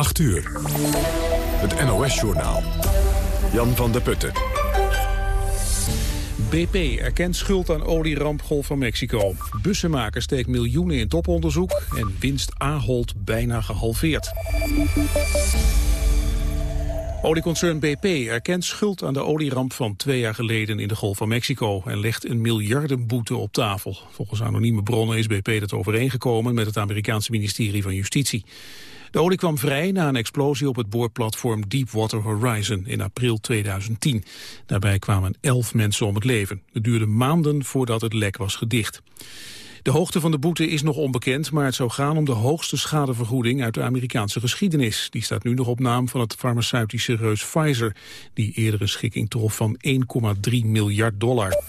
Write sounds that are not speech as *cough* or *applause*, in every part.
8 uur. Het NOS-journaal. Jan van der Putten. BP erkent schuld aan olieramp Golf van Mexico. Bussenmaker steekt miljoenen in toponderzoek... en winst Ahold bijna gehalveerd. Olieconcern BP erkent schuld aan de olieramp van twee jaar geleden in de Golf van Mexico en legt een miljardenboete op tafel. Volgens anonieme bronnen is BP dat overeengekomen met het Amerikaanse ministerie van Justitie. De olie kwam vrij na een explosie op het boorplatform Deepwater Horizon in april 2010. Daarbij kwamen elf mensen om het leven. Het duurde maanden voordat het lek was gedicht. De hoogte van de boete is nog onbekend, maar het zou gaan om de hoogste schadevergoeding uit de Amerikaanse geschiedenis. Die staat nu nog op naam van het farmaceutische reus Pfizer, die eerder een schikking trof van 1,3 miljard dollar.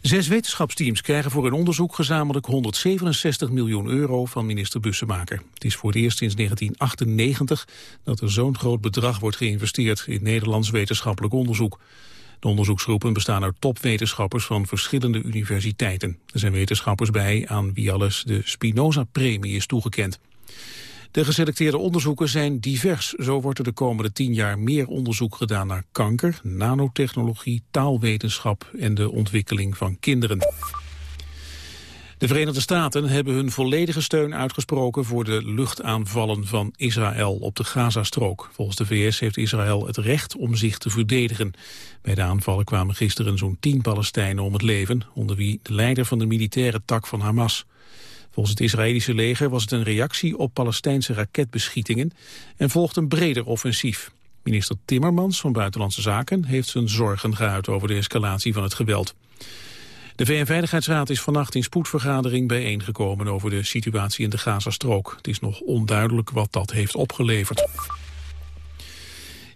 Zes wetenschapsteams krijgen voor hun onderzoek gezamenlijk 167 miljoen euro van minister Bussemaker. Het is voor het eerst sinds 1998 dat er zo'n groot bedrag wordt geïnvesteerd in Nederlands wetenschappelijk onderzoek. De onderzoeksgroepen bestaan uit topwetenschappers van verschillende universiteiten. Er zijn wetenschappers bij aan wie alles de Spinoza-premie is toegekend. De geselecteerde onderzoeken zijn divers. Zo wordt er de komende tien jaar meer onderzoek gedaan naar kanker, nanotechnologie, taalwetenschap en de ontwikkeling van kinderen. De Verenigde Staten hebben hun volledige steun uitgesproken voor de luchtaanvallen van Israël op de Gazastrook. Volgens de VS heeft Israël het recht om zich te verdedigen. Bij de aanvallen kwamen gisteren zo'n tien Palestijnen om het leven, onder wie de leider van de militaire tak van Hamas. Volgens het Israëlische leger was het een reactie op Palestijnse raketbeschietingen en volgt een breder offensief. Minister Timmermans van Buitenlandse Zaken heeft zijn zorgen geuit over de escalatie van het geweld. De VN-veiligheidsraad is vannacht in spoedvergadering bijeengekomen over de situatie in de Gazastrook. Het is nog onduidelijk wat dat heeft opgeleverd.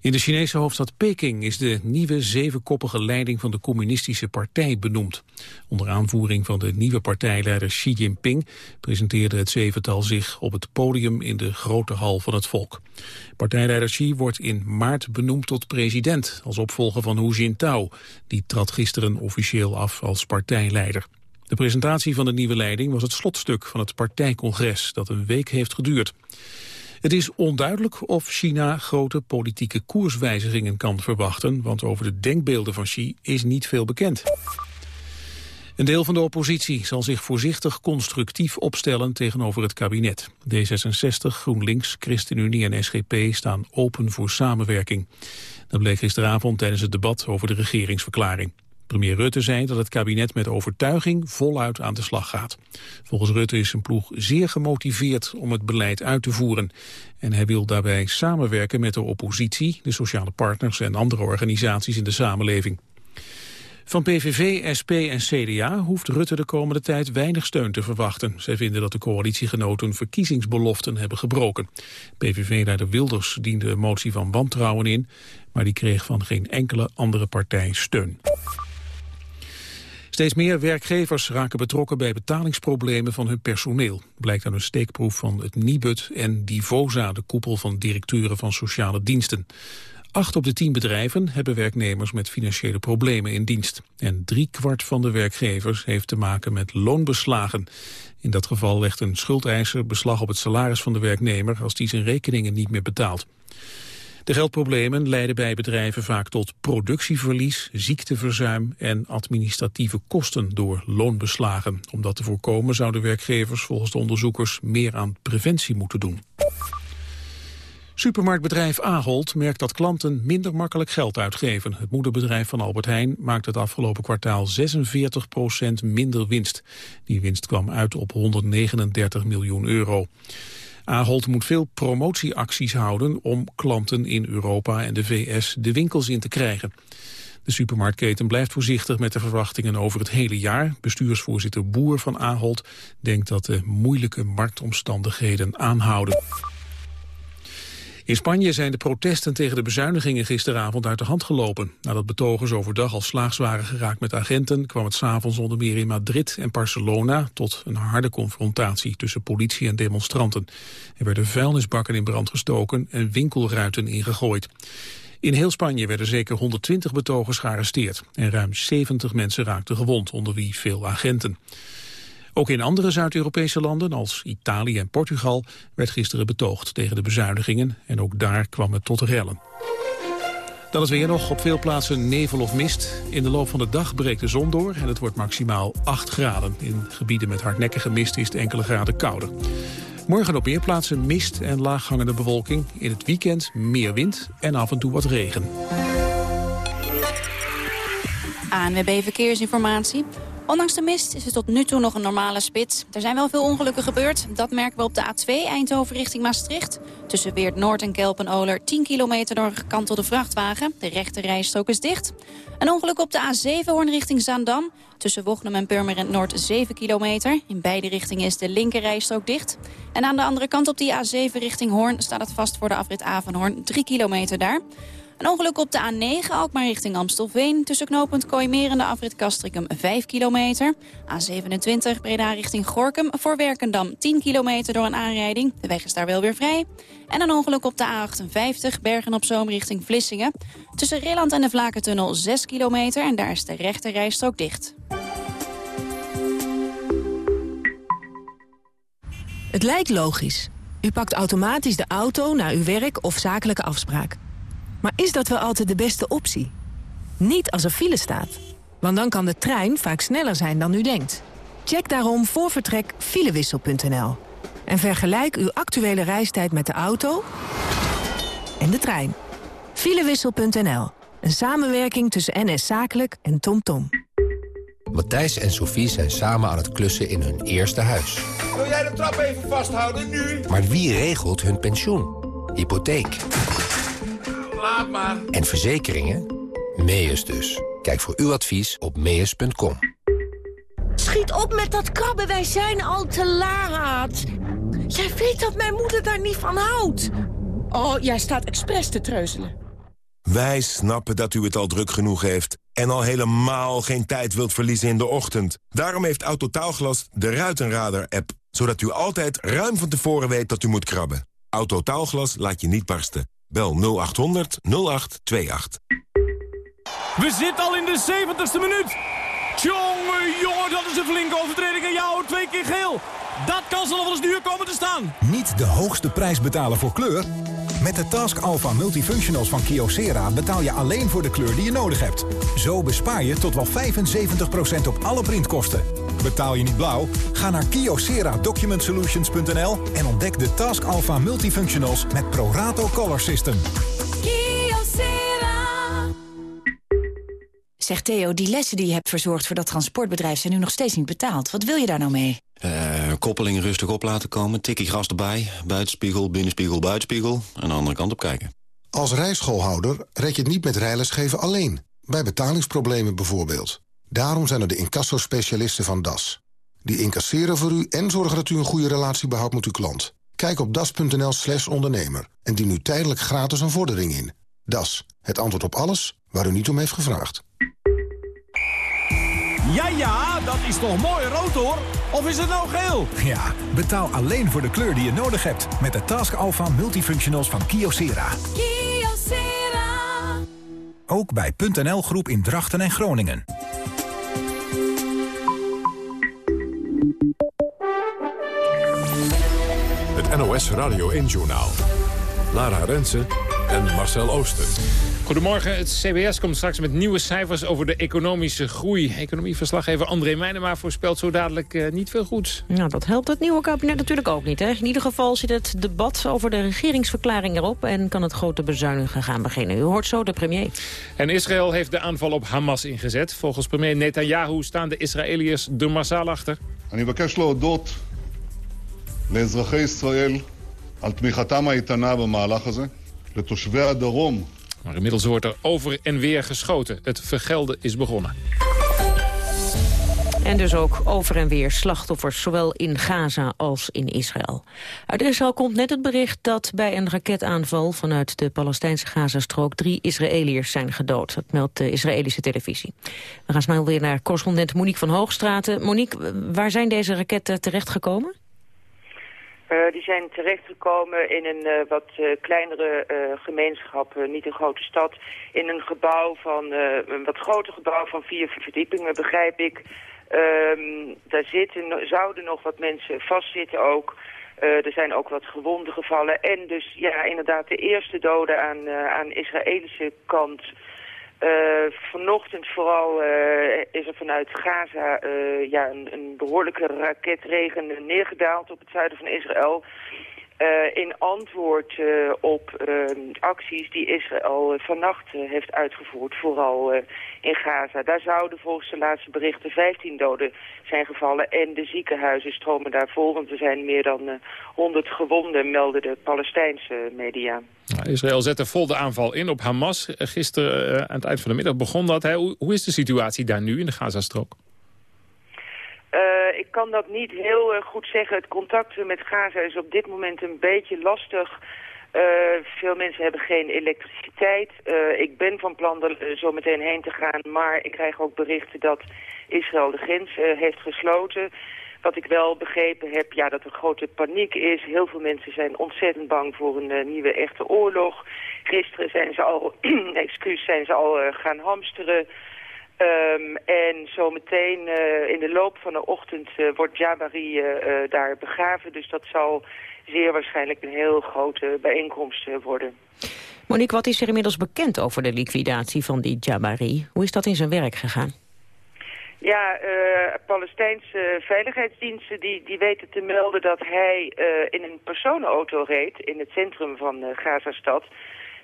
In de Chinese hoofdstad Peking is de nieuwe zevenkoppige leiding van de communistische partij benoemd. Onder aanvoering van de nieuwe partijleider Xi Jinping presenteerde het zevental zich op het podium in de grote hal van het volk. Partijleider Xi wordt in maart benoemd tot president als opvolger van Hu Jintao. Die trad gisteren officieel af als partijleider. De presentatie van de nieuwe leiding was het slotstuk van het partijcongres dat een week heeft geduurd. Het is onduidelijk of China grote politieke koerswijzigingen kan verwachten, want over de denkbeelden van Xi is niet veel bekend. Een deel van de oppositie zal zich voorzichtig constructief opstellen tegenover het kabinet. D66, GroenLinks, ChristenUnie en SGP staan open voor samenwerking. Dat bleek gisteravond tijdens het debat over de regeringsverklaring. Premier Rutte zei dat het kabinet met overtuiging voluit aan de slag gaat. Volgens Rutte is zijn ploeg zeer gemotiveerd om het beleid uit te voeren. En hij wil daarbij samenwerken met de oppositie, de sociale partners en andere organisaties in de samenleving. Van PVV, SP en CDA hoeft Rutte de komende tijd weinig steun te verwachten. Zij vinden dat de coalitiegenoten verkiezingsbeloften hebben gebroken. PVV-leider Wilders diende een motie van wantrouwen in, maar die kreeg van geen enkele andere partij steun. Steeds meer werkgevers raken betrokken bij betalingsproblemen van hun personeel. Blijkt aan een steekproef van het Nibud en Divosa, de koepel van directeuren van sociale diensten. Acht op de tien bedrijven hebben werknemers met financiële problemen in dienst. En driekwart van de werkgevers heeft te maken met loonbeslagen. In dat geval legt een schuldeiser beslag op het salaris van de werknemer als die zijn rekeningen niet meer betaalt. De geldproblemen leiden bij bedrijven vaak tot productieverlies, ziekteverzuim en administratieve kosten door loonbeslagen. Om dat te voorkomen zouden werkgevers volgens de onderzoekers meer aan preventie moeten doen. Supermarktbedrijf Ahold merkt dat klanten minder makkelijk geld uitgeven. Het moederbedrijf van Albert Heijn maakt het afgelopen kwartaal 46% minder winst. Die winst kwam uit op 139 miljoen euro. Ahold moet veel promotieacties houden om klanten in Europa en de VS de winkels in te krijgen. De supermarktketen blijft voorzichtig met de verwachtingen over het hele jaar. Bestuursvoorzitter Boer van Ahold denkt dat de moeilijke marktomstandigheden aanhouden. In Spanje zijn de protesten tegen de bezuinigingen gisteravond uit de hand gelopen. Nadat betogers overdag al slaags waren geraakt met agenten... kwam het s'avonds onder meer in Madrid en Barcelona... tot een harde confrontatie tussen politie en demonstranten. Er werden vuilnisbakken in brand gestoken en winkelruiten ingegooid. In heel Spanje werden zeker 120 betogers gearresteerd... en ruim 70 mensen raakten gewond, onder wie veel agenten. Ook in andere Zuid-Europese landen, als Italië en Portugal, werd gisteren betoogd tegen de bezuinigingen en ook daar kwam het tot rellen. Dan is weer nog op veel plaatsen nevel of mist. In de loop van de dag breekt de zon door en het wordt maximaal 8 graden. In gebieden met hardnekkige mist is het enkele graden kouder. Morgen op meer plaatsen mist en laaghangende bewolking. In het weekend meer wind en af en toe wat regen. ANWB Verkeersinformatie. Ondanks de mist is het tot nu toe nog een normale spits. Er zijn wel veel ongelukken gebeurd. Dat merken we op de A2 Eindhoven richting Maastricht. Tussen Weert Noord en Kelpen-Oler 10 kilometer door een gekantelde vrachtwagen. De rechte rijstrook is dicht. Een ongeluk op de A7 Hoorn richting Zaandam. Tussen Wochnum en Purmerend Noord 7 kilometer. In beide richtingen is de linker rijstrook dicht. En aan de andere kant op die A7 richting Hoorn staat het vast voor de afrit A van Hoorn. 3 kilometer daar. Een ongeluk op de A9, Alkmaar richting Amstelveen. Tussen knooppunt Kooimeer en de afrit Castricum 5 kilometer. A27, Breda richting Gorkum. Voor Werkendam 10 kilometer door een aanrijding. De weg is daar wel weer vrij. En een ongeluk op de A58, Bergen op Zoom richting Vlissingen. Tussen Rilland en de Vlakentunnel 6 kilometer. En daar is de rechte rijstrook dicht. Het lijkt logisch. U pakt automatisch de auto naar uw werk of zakelijke afspraak. Maar is dat wel altijd de beste optie? Niet als er file staat. Want dan kan de trein vaak sneller zijn dan u denkt. Check daarom voor vertrek filewissel.nl. En vergelijk uw actuele reistijd met de auto en de trein. Filewissel.nl. Een samenwerking tussen NS Zakelijk en TomTom. Tom. Matthijs en Sophie zijn samen aan het klussen in hun eerste huis. Wil jij de trap even vasthouden, nu? Maar wie regelt hun pensioen? Hypotheek Laat maar. En verzekeringen? Meus dus. Kijk voor uw advies op meus.com. Schiet op met dat krabben, wij zijn al te laat. Jij weet dat mijn moeder daar niet van houdt. Oh, jij staat expres te treuzelen. Wij snappen dat u het al druk genoeg heeft... en al helemaal geen tijd wilt verliezen in de ochtend. Daarom heeft Autotaalglas de Ruitenradar-app... zodat u altijd ruim van tevoren weet dat u moet krabben. Autotaalglas laat je niet barsten. Bel 0800 0828. We zitten al in de 70ste minuut. Tjonge, jongen, dat is een flinke overtreding. En jou, twee keer geel. Dat kan zelfs wel eens duur komen te staan. Niet de hoogste prijs betalen voor kleur? Met de Task Alpha Multifunctionals van Kyocera betaal je alleen voor de kleur die je nodig hebt. Zo bespaar je tot wel 75% op alle printkosten. Betaal je niet blauw? Ga naar kyocera-document-solutions.nl en ontdek de Task Alpha Multifunctionals met ProRato Color System. Kyocera. Zeg Theo, die lessen die je hebt verzorgd voor dat transportbedrijf zijn nu nog steeds niet betaald. Wat wil je daar nou mee? Uh, koppeling rustig op laten komen, tikkie gras erbij, buitenspiegel, binnenspiegel, buitenspiegel en de andere kant op kijken. Als rijschoolhouder red je het niet met rijlesgeven alleen. Bij betalingsproblemen bijvoorbeeld. Daarom zijn er de incassospecialisten van DAS. Die incasseren voor u en zorgen dat u een goede relatie behoudt met uw klant. Kijk op das.nl slash ondernemer en dien nu tijdelijk gratis een vordering in. DAS, het antwoord op alles waar u niet om heeft gevraagd. Ja, ja, dat is toch mooi rood hoor? Of is het nou geel? Ja, betaal alleen voor de kleur die je nodig hebt. Met de Task Alpha Multifunctionals van Kyocera. Kyocera. Ook bij .nl Groep in Drachten en Groningen. NOS Radio 1-journaal. Lara Rensen en Marcel Ooster. Goedemorgen, het CBS komt straks met nieuwe cijfers over de economische groei. Economieverslaggever André Meijnema voorspelt zo dadelijk eh, niet veel goeds. Nou, dat helpt het nieuwe kabinet natuurlijk ook niet. Hè? In ieder geval zit het debat over de regeringsverklaring erop... en kan het grote bezuinigen gaan beginnen. U hoort zo de premier. En Israël heeft de aanval op Hamas ingezet. Volgens premier Netanyahu staan de Israëliërs er massaal achter. En dood לאזרחי ישראל על תמיכתם האיתנה במהלך הזה, לתושבי הדרום maar inmiddels wordt er over en weer geschoten. Het vergelden is begonnen. En dus ook over en weer slachtoffers, zowel in Gaza als in Israël. Uit Israël komt net het bericht dat bij een raketaanval vanuit de Palestijnse Gazastrook drie Israëliërs zijn gedood. Dat meldt de Israëlische televisie. We gaan snel weer naar correspondent Monique van Hoogstraten. Monique, waar zijn deze raketten terechtgekomen? Uh, die zijn terechtgekomen in een uh, wat uh, kleinere gemeenschap, niet een grote stad, in een gebouw van, een wat groter gebouw van vier verdiepingen, begrijp ik. Um, daar zitten, zouden nog wat mensen vastzitten ook. Er zijn ook wat gewonden gevallen. En dus ja, inderdaad de eerste doden aan, aan Israëlische kant. Uh, vanochtend vooral is er vanuit Gaza ja, een, een behoorlijke raketregen neergedaald op het zuiden van Israël. Uh, in antwoord uh, op uh, acties die Israël vannacht heeft uitgevoerd, vooral in Gaza. Daar zouden volgens de laatste berichten 15 doden zijn gevallen en de ziekenhuizen stromen daar vol, want er zijn meer dan 100 gewonden, melden de Palestijnse media. Israël zette vol de aanval in op Hamas. Gisteren aan het eind van de middag begon dat. Hoe, hoe is de situatie daar nu in de Gazastrook? Uh, ik kan dat niet heel uh, goed zeggen. Het contact met Gaza is op dit moment een beetje lastig. Uh, veel mensen hebben geen elektriciteit. ik ben van plan er zo meteen heen te gaan, maar ik krijg ook berichten dat Israël de grens heeft gesloten. Wat ik wel begrepen heb, ja, dat er grote paniek is. Heel veel mensen zijn ontzettend bang voor een nieuwe echte oorlog. Gisteren zijn ze al, *clears throat* excuus, zijn ze al gaan hamsteren. Um, en zometeen uh, in de loop van de ochtend uh, wordt Jabari uh, daar begraven. Dus dat zal zeer waarschijnlijk een heel grote bijeenkomst worden. Monique, wat is er inmiddels bekend over de liquidatie van die Jabari? Hoe is dat in zijn werk gegaan? Ja, Palestijnse veiligheidsdiensten die, die weten te melden dat hij in een personenauto reed in het centrum van Gazastad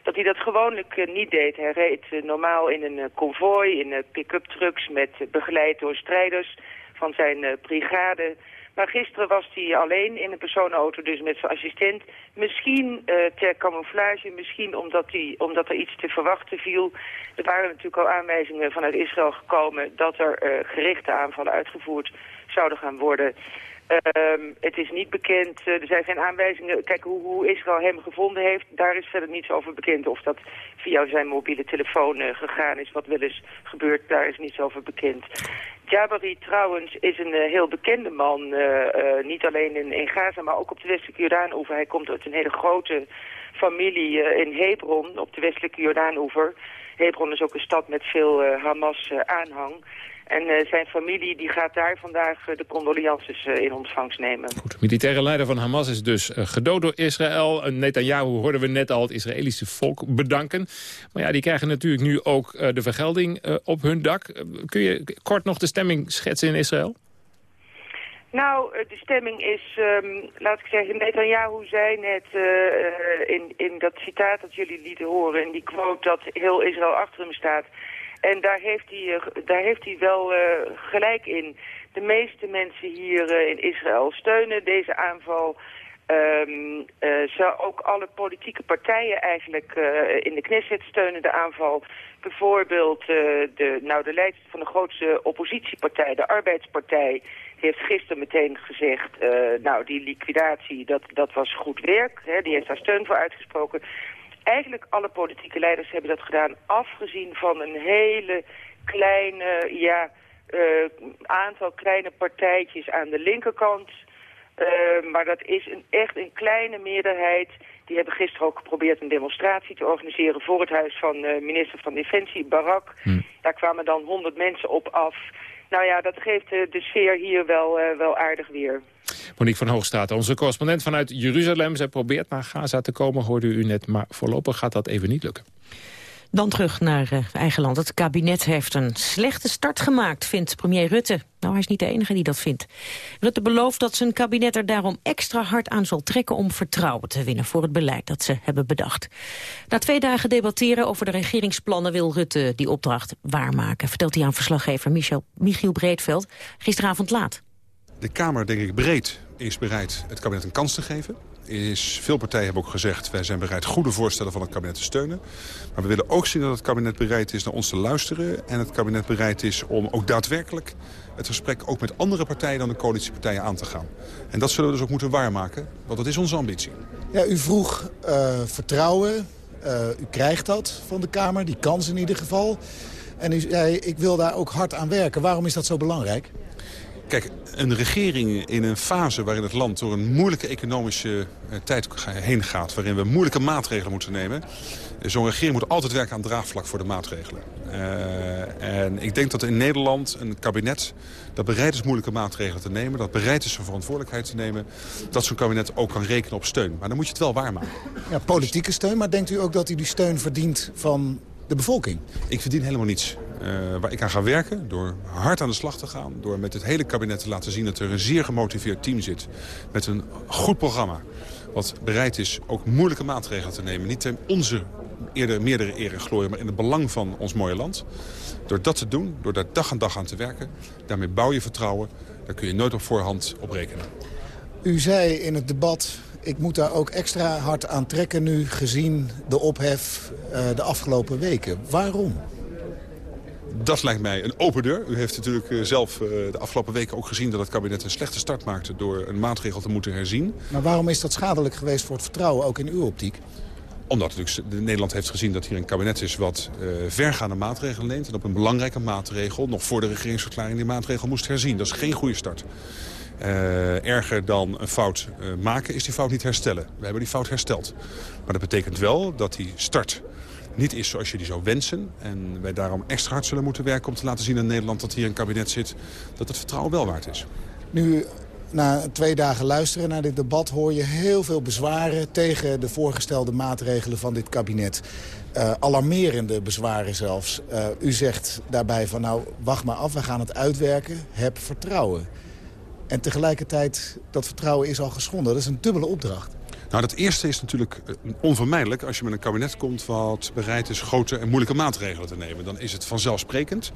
dat hij dat gewoonlijk uh, niet deed. Hij reed uh, normaal in een konvooi, in pick-up trucks met begeleid door strijders van zijn brigade. Maar gisteren was hij alleen in een personenauto, dus met zijn assistent. Misschien ter camouflage, misschien omdat, hij, omdat er iets te verwachten viel. Er waren natuurlijk al aanwijzingen vanuit Israël gekomen dat er gerichte aanvallen uitgevoerd zouden gaan worden. Um, het is niet bekend, uh, er zijn geen aanwijzingen. Kijk, hoe, hoe, Israël hem gevonden heeft, daar is verder niets over bekend. Of dat via zijn mobiele telefoon uh, gegaan is, wat wel eens gebeurt, daar is niets over bekend. Jabari trouwens is een uh, heel bekende man, niet alleen in, in, Gaza, maar ook op de westelijke Jordaan-oever. Hij komt uit een hele grote familie in Hebron, op de westelijke Jordaan-oever. Hebron is ook een stad met veel Hamas-aanhang. En uh, zijn familie die gaat daar vandaag uh, de condolences uh, in ontvangst nemen. Goed, militaire leider van Hamas is dus gedood door Israël. Netanyahu hoorden we net al het Israëlische volk bedanken. Maar ja, die krijgen natuurlijk nu ook de vergelding op hun dak. kun je kort nog de stemming schetsen in Israël? Nou, de stemming is, um, laat ik zeggen, Netanyahu zei net in, in dat citaat dat jullie lieten horen... in die quote dat heel Israël achter hem staat... En daar heeft hij, eh, daar heeft hij wel uh, gelijk in. De meeste mensen hier uh, in Israël steunen deze aanval. Um, ook alle politieke partijen eigenlijk in de Knesset steunen de aanval. Bijvoorbeeld de, nou, de leider van de grootste oppositiepartij, de Arbeidspartij... heeft gisteren meteen gezegd, nou die liquidatie, dat, dat was goed werk. Hè, die heeft daar steun voor uitgesproken eigenlijk alle politieke leiders hebben dat gedaan... afgezien van een hele kleine, ja, uh, aantal kleine partijtjes aan de linkerkant. Uh, maar dat is een, echt een kleine meerderheid. Die hebben gisteren ook geprobeerd een demonstratie te organiseren... voor het huis van uh, minister van Defensie, Barak. Hm. Daar kwamen dan honderd mensen op af. Nou ja, dat geeft de sfeer hier wel, wel aardig weer. Monique van Hoogstraat, onze correspondent vanuit Jeruzalem. Zij probeert naar Gaza te komen, hoorde u net. Maar voorlopig gaat dat even niet lukken. Dan terug naar uh, eigen land. Het kabinet heeft een slechte start gemaakt, vindt premier Rutte. Nou, hij is niet de enige die dat vindt. Rutte belooft dat zijn kabinet er daarom extra hard aan zal trekken... om vertrouwen te winnen voor het beleid dat ze hebben bedacht. Na twee dagen debatteren over de regeringsplannen... wil Rutte die opdracht waarmaken, vertelt hij aan verslaggever Michiel Breedveld. Gisteravond laat de Kamer, denk ik, breed is bereid het kabinet een kans te geven. Veel partijen hebben ook gezegd, wij zijn bereid goede voorstellen van het kabinet te steunen. Maar we willen ook zien dat het kabinet bereid is naar ons te luisteren. En het kabinet bereid is om ook daadwerkelijk het gesprek ook met andere partijen dan de coalitiepartijen aan te gaan. En dat zullen we dus ook moeten waarmaken, want dat is onze ambitie. Ja, u vroeg uh, vertrouwen. Uh, u krijgt dat van de Kamer, die kans in ieder geval. En u zei, ik wil daar ook hard aan werken. Waarom is dat zo belangrijk? Kijk, een regering in een fase waarin het land door een moeilijke economische eh, tijd heen gaat... waarin we moeilijke maatregelen moeten nemen... Zo'n regering moet altijd werken aan draagvlak voor de maatregelen. Uh, en ik denk dat in Nederland een kabinet dat bereid is moeilijke maatregelen te nemen... dat bereid is zijn verantwoordelijkheid te nemen... dat zo'n kabinet ook kan rekenen op steun. Maar dan moet je het wel waarmaken. Ja, politieke steun, maar denkt u ook dat u die steun verdient van de bevolking? Ik verdien helemaal niets. Uh, waar ik aan ga werken, door hard aan de slag te gaan... door met het hele kabinet te laten zien dat er een zeer gemotiveerd team zit... met een goed programma wat bereid is ook moeilijke maatregelen te nemen. Niet ten onze eerder meerdere eer en glorie, maar in het belang van ons mooie land. Door dat te doen, door daar dag aan dag aan te werken, daarmee bouw je vertrouwen. Daar kun je nooit op voorhand op rekenen. U zei in het debat, ik moet daar ook extra hard aan trekken nu... gezien de ophef uh, de afgelopen weken. Waarom? Dat lijkt mij een open deur. U heeft natuurlijk eh, zelf uh, de afgelopen weken ook gezien dat het kabinet een slechte start maakte door een maatregel te moeten herzien. Maar waarom is dat schadelijk geweest voor het vertrouwen, ook in uw optiek? Omdat natuurlijk Nederland heeft gezien dat hier een kabinet is wat uh, vergaande maatregelen neemt. En op een belangrijke maatregel, nog voor de regeringsverklaring, die maatregel moest herzien. Dat is geen goede start. Uh, erger dan een fout uh, maken is die fout niet herstellen. We hebben die fout hersteld. Maar dat betekent wel dat die start niet is zoals je die zou wensen. En wij daarom extra hard zullen moeten werken om te laten zien in Nederland dat hier een kabinet zit dat het vertrouwen wel waard is. Nu, na twee dagen luisteren naar dit debat hoor je heel veel bezwaren tegen de voorgestelde maatregelen van dit kabinet. Uh, alarmerende bezwaren zelfs. Uh, u zegt daarbij van nou, wacht maar af, we gaan het uitwerken, heb vertrouwen. En tegelijkertijd, dat vertrouwen is al geschonden. Dat is een dubbele opdracht. Nou, dat eerste is natuurlijk eh, onvermijdelijk als je met een kabinet komt... wat bereid is grote en moeilijke maatregelen te nemen. Dan is het vanzelfsprekend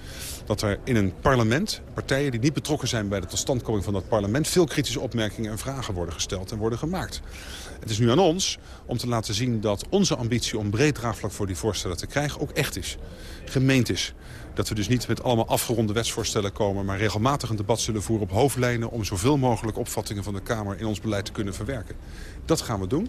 dat er in een parlement... partijen die niet betrokken zijn bij de totstandkoming van dat parlement... veel kritische opmerkingen en vragen worden gesteld en worden gemaakt. Het is nu aan ons om te laten zien dat onze ambitie om breed draagvlak voor die voorstellen te krijgen ook echt is. Gemeend is. Dat we dus niet met allemaal afgeronde wetsvoorstellen komen... maar regelmatig een debat zullen voeren op hoofdlijnen... om zoveel mogelijk opvattingen van de Kamer in ons beleid te kunnen verwerken. Dat gaan we doen.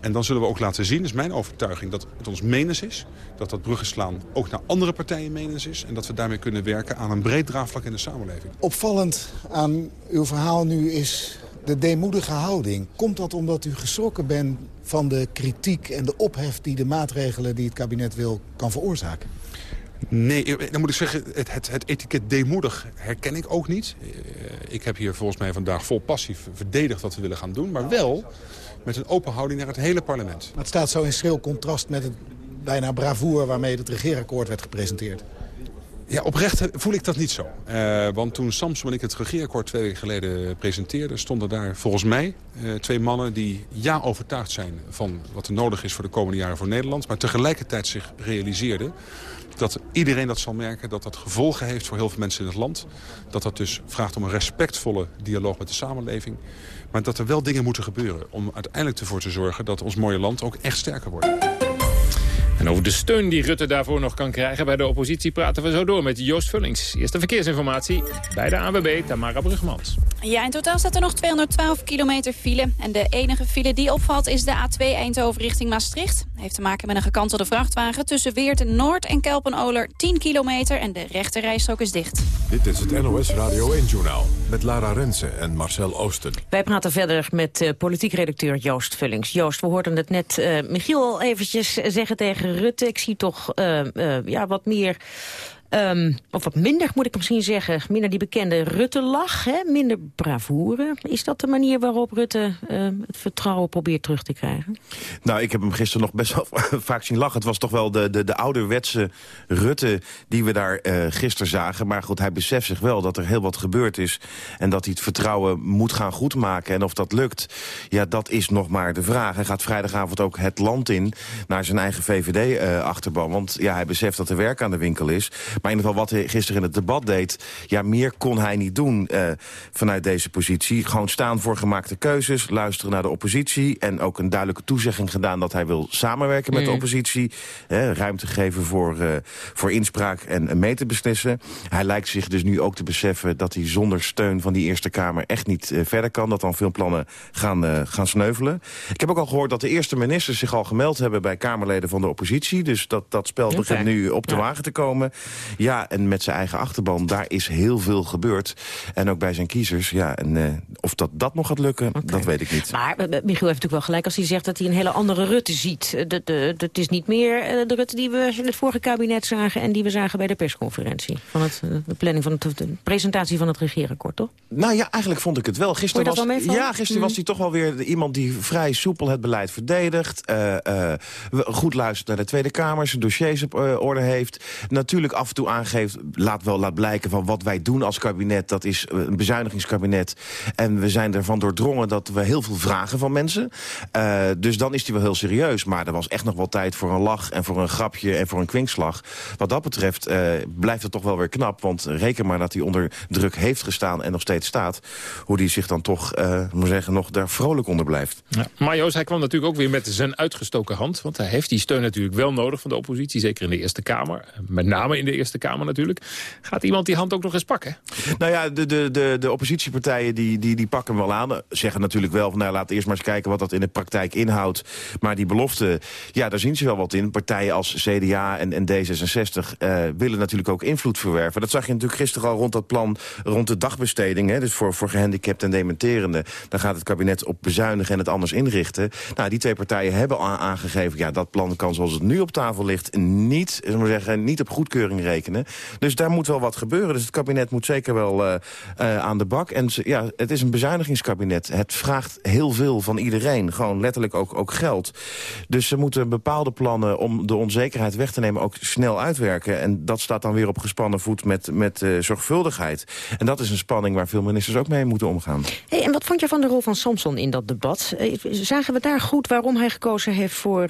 En dan zullen we ook laten zien, is mijn overtuiging, dat het ons menens is. Dat dat bruggen slaan ook naar andere partijen menens is. En dat we daarmee kunnen werken aan een breed draagvlak in de samenleving. Opvallend aan uw verhaal nu is de deemoedige houding. Komt dat omdat u geschrokken bent van de kritiek en de ophef... die de maatregelen die het kabinet wil kan veroorzaken? Nee, dan moet ik zeggen, het, het, het, etiket deemoedig herken ik ook niet. Ik heb hier volgens mij vandaag vol passie verdedigd wat we willen gaan doen. Maar wel met een open houding naar het hele parlement. Maar het staat zo in schril contrast met het bijna bravoer waarmee het regeerakkoord werd gepresenteerd. Ja, oprecht voel ik dat niet zo. Uh, want toen Samson en ik het regeerakkoord twee weken geleden presenteerden... stonden daar volgens mij uh, twee mannen die ja overtuigd zijn... van wat er nodig is voor de komende jaren voor Nederland... maar tegelijkertijd zich realiseerden dat iedereen dat zal merken, dat dat gevolgen heeft voor heel veel mensen in het land. Dat dat dus vraagt om een respectvolle dialoog met de samenleving. Maar dat er wel dingen moeten gebeuren om uiteindelijk ervoor te zorgen dat ons mooie land ook echt sterker wordt. En over de steun die Rutte daarvoor nog kan krijgen bij de oppositie... praten we zo door met Joost Vullings. Eerste verkeersinformatie bij de ANWB, Tamara Brugmans. Ja, in totaal staat er nog 212 kilometer file. En de enige file die opvalt is de A2 Eindhoven richting Maastricht. Heeft te maken met een gekantelde vrachtwagen tussen Weerten Noord en Kelpenoler 10 kilometer. En de rechte rijstrook is dicht. Dit is het NOS Radio 1-journaal met Lara Rensen en Marcel Oosten. Wij praten verder met uh, politiek redacteur Joost Vullings. Joost, we hoorden het net uh, Michiel al eventjes zeggen tegen Rutte. Ik zie toch uh, uh, ja, wat meer Um, of wat minder, moet ik misschien zeggen. Minder die bekende Rutte-lach, minder bravoure. Is dat de manier waarop Rutte uh, het vertrouwen probeert terug te krijgen? Nou, ik heb hem gisteren nog best wel *laughs* vaak zien lachen. Het was toch wel de, de, de ouderwetse Rutte die we daar uh, gisteren zagen. Maar goed, hij beseft zich wel dat er heel wat gebeurd is. En dat hij het vertrouwen moet gaan goedmaken. En of dat lukt, ja, dat is nog maar de vraag. Hij gaat vrijdagavond ook het land in naar zijn eigen VVD-achterban. Uh, want ja, hij beseft dat er werk aan de winkel is. Maar in ieder geval wat hij gisteren in het debat deed... ja, meer kon hij niet doen uh, vanuit deze positie. Gewoon staan voor gemaakte keuzes, luisteren naar de oppositie... en ook een duidelijke toezegging gedaan dat hij wil samenwerken met mm. de oppositie. Hè, ruimte geven voor, uh, voor inspraak en mee te beslissen. Hij lijkt zich dus nu ook te beseffen dat hij zonder steun van die Eerste Kamer... echt niet uh, verder kan, dat dan veel plannen gaan, gaan sneuvelen. Ik heb ook al gehoord dat de eerste ministers zich al gemeld hebben... bij Kamerleden van de oppositie. Dus dat, dat spel begint nu op de ja. wagen te komen. Ja, en met zijn eigen achterban, daar is heel veel gebeurd. En ook bij zijn kiezers, ja, en uh, of dat, dat nog gaat lukken, dat weet ik niet. Maar Michiel heeft natuurlijk wel gelijk als hij zegt dat hij een hele andere Rutte ziet. Het is niet meer de Rutte die we in het vorige kabinet zagen... en die we zagen bij de persconferentie. Van het, de planning van het, de presentatie van het regeerakkoord, toch? Nou ja, eigenlijk vond ik het wel. Gisteren was, wel ja, gisteren was hij toch wel weer iemand die vrij soepel het beleid verdedigt. Uh, uh, goed luistert naar de Tweede Kamer, zijn dossiers op orde heeft. Natuurlijk af en toe aangeeft, laat wel laat blijken van wat wij doen als kabinet. Dat is een bezuinigingskabinet. En we zijn ervan doordrongen dat we heel veel vragen van mensen. dus dan is hij wel heel serieus. Maar er was echt nog wel tijd voor een lach en voor een grapje en voor een kwinkslag. Wat dat betreft blijft het toch wel weer knap. Want reken maar dat hij onder druk heeft gestaan en nog steeds staat. Hoe die zich dan toch, moet zeggen, nog daar vrolijk onder blijft. Ja. Maar Joost, hij kwam natuurlijk ook weer met zijn uitgestoken hand. Want hij heeft die steun natuurlijk wel nodig van de oppositie. Zeker in de Eerste Kamer. Met name in de Eerste Kamer natuurlijk. Gaat iemand die hand ook nog eens pakken? Nou ja, de, de, de, de oppositiepartijen die, die, die pakken wel aan. Zeggen natuurlijk wel van nou laat eerst maar eens kijken wat dat in de praktijk inhoudt. Maar die belofte, ja daar zien ze wel wat in. Partijen als CDA en, en D66 uh, willen natuurlijk ook invloed verwerven. Dat zag je natuurlijk gisteren al rond dat plan rond de dagbesteding. Hè, dus voor, voor gehandicapten en dementerenden. Dan gaat het kabinet op bezuinigen en het anders inrichten. Nou, die twee partijen hebben aangegeven... ja, dat plan kan zoals het nu op tafel ligt niet, zeggen, niet op goedkeuring rekenen. Dus daar moet wel wat gebeuren. Dus het kabinet moet zeker wel uh, uh, aan de bak. En ja, het is een bezuinigingskabinet. Het vraagt heel veel van iedereen. Gewoon letterlijk ook, ook geld. Dus ze moeten bepaalde plannen om de onzekerheid weg te nemen... ook snel uitwerken. En dat staat dan weer op gespannen voet met, met uh, zorgvuldigheid. En dat is een spanning waar veel ministers ook mee moeten omgaan. Hey, en wat vond je van de rol van Samson in dat debat? Zagen we daar goed waarom hij gekozen heeft voor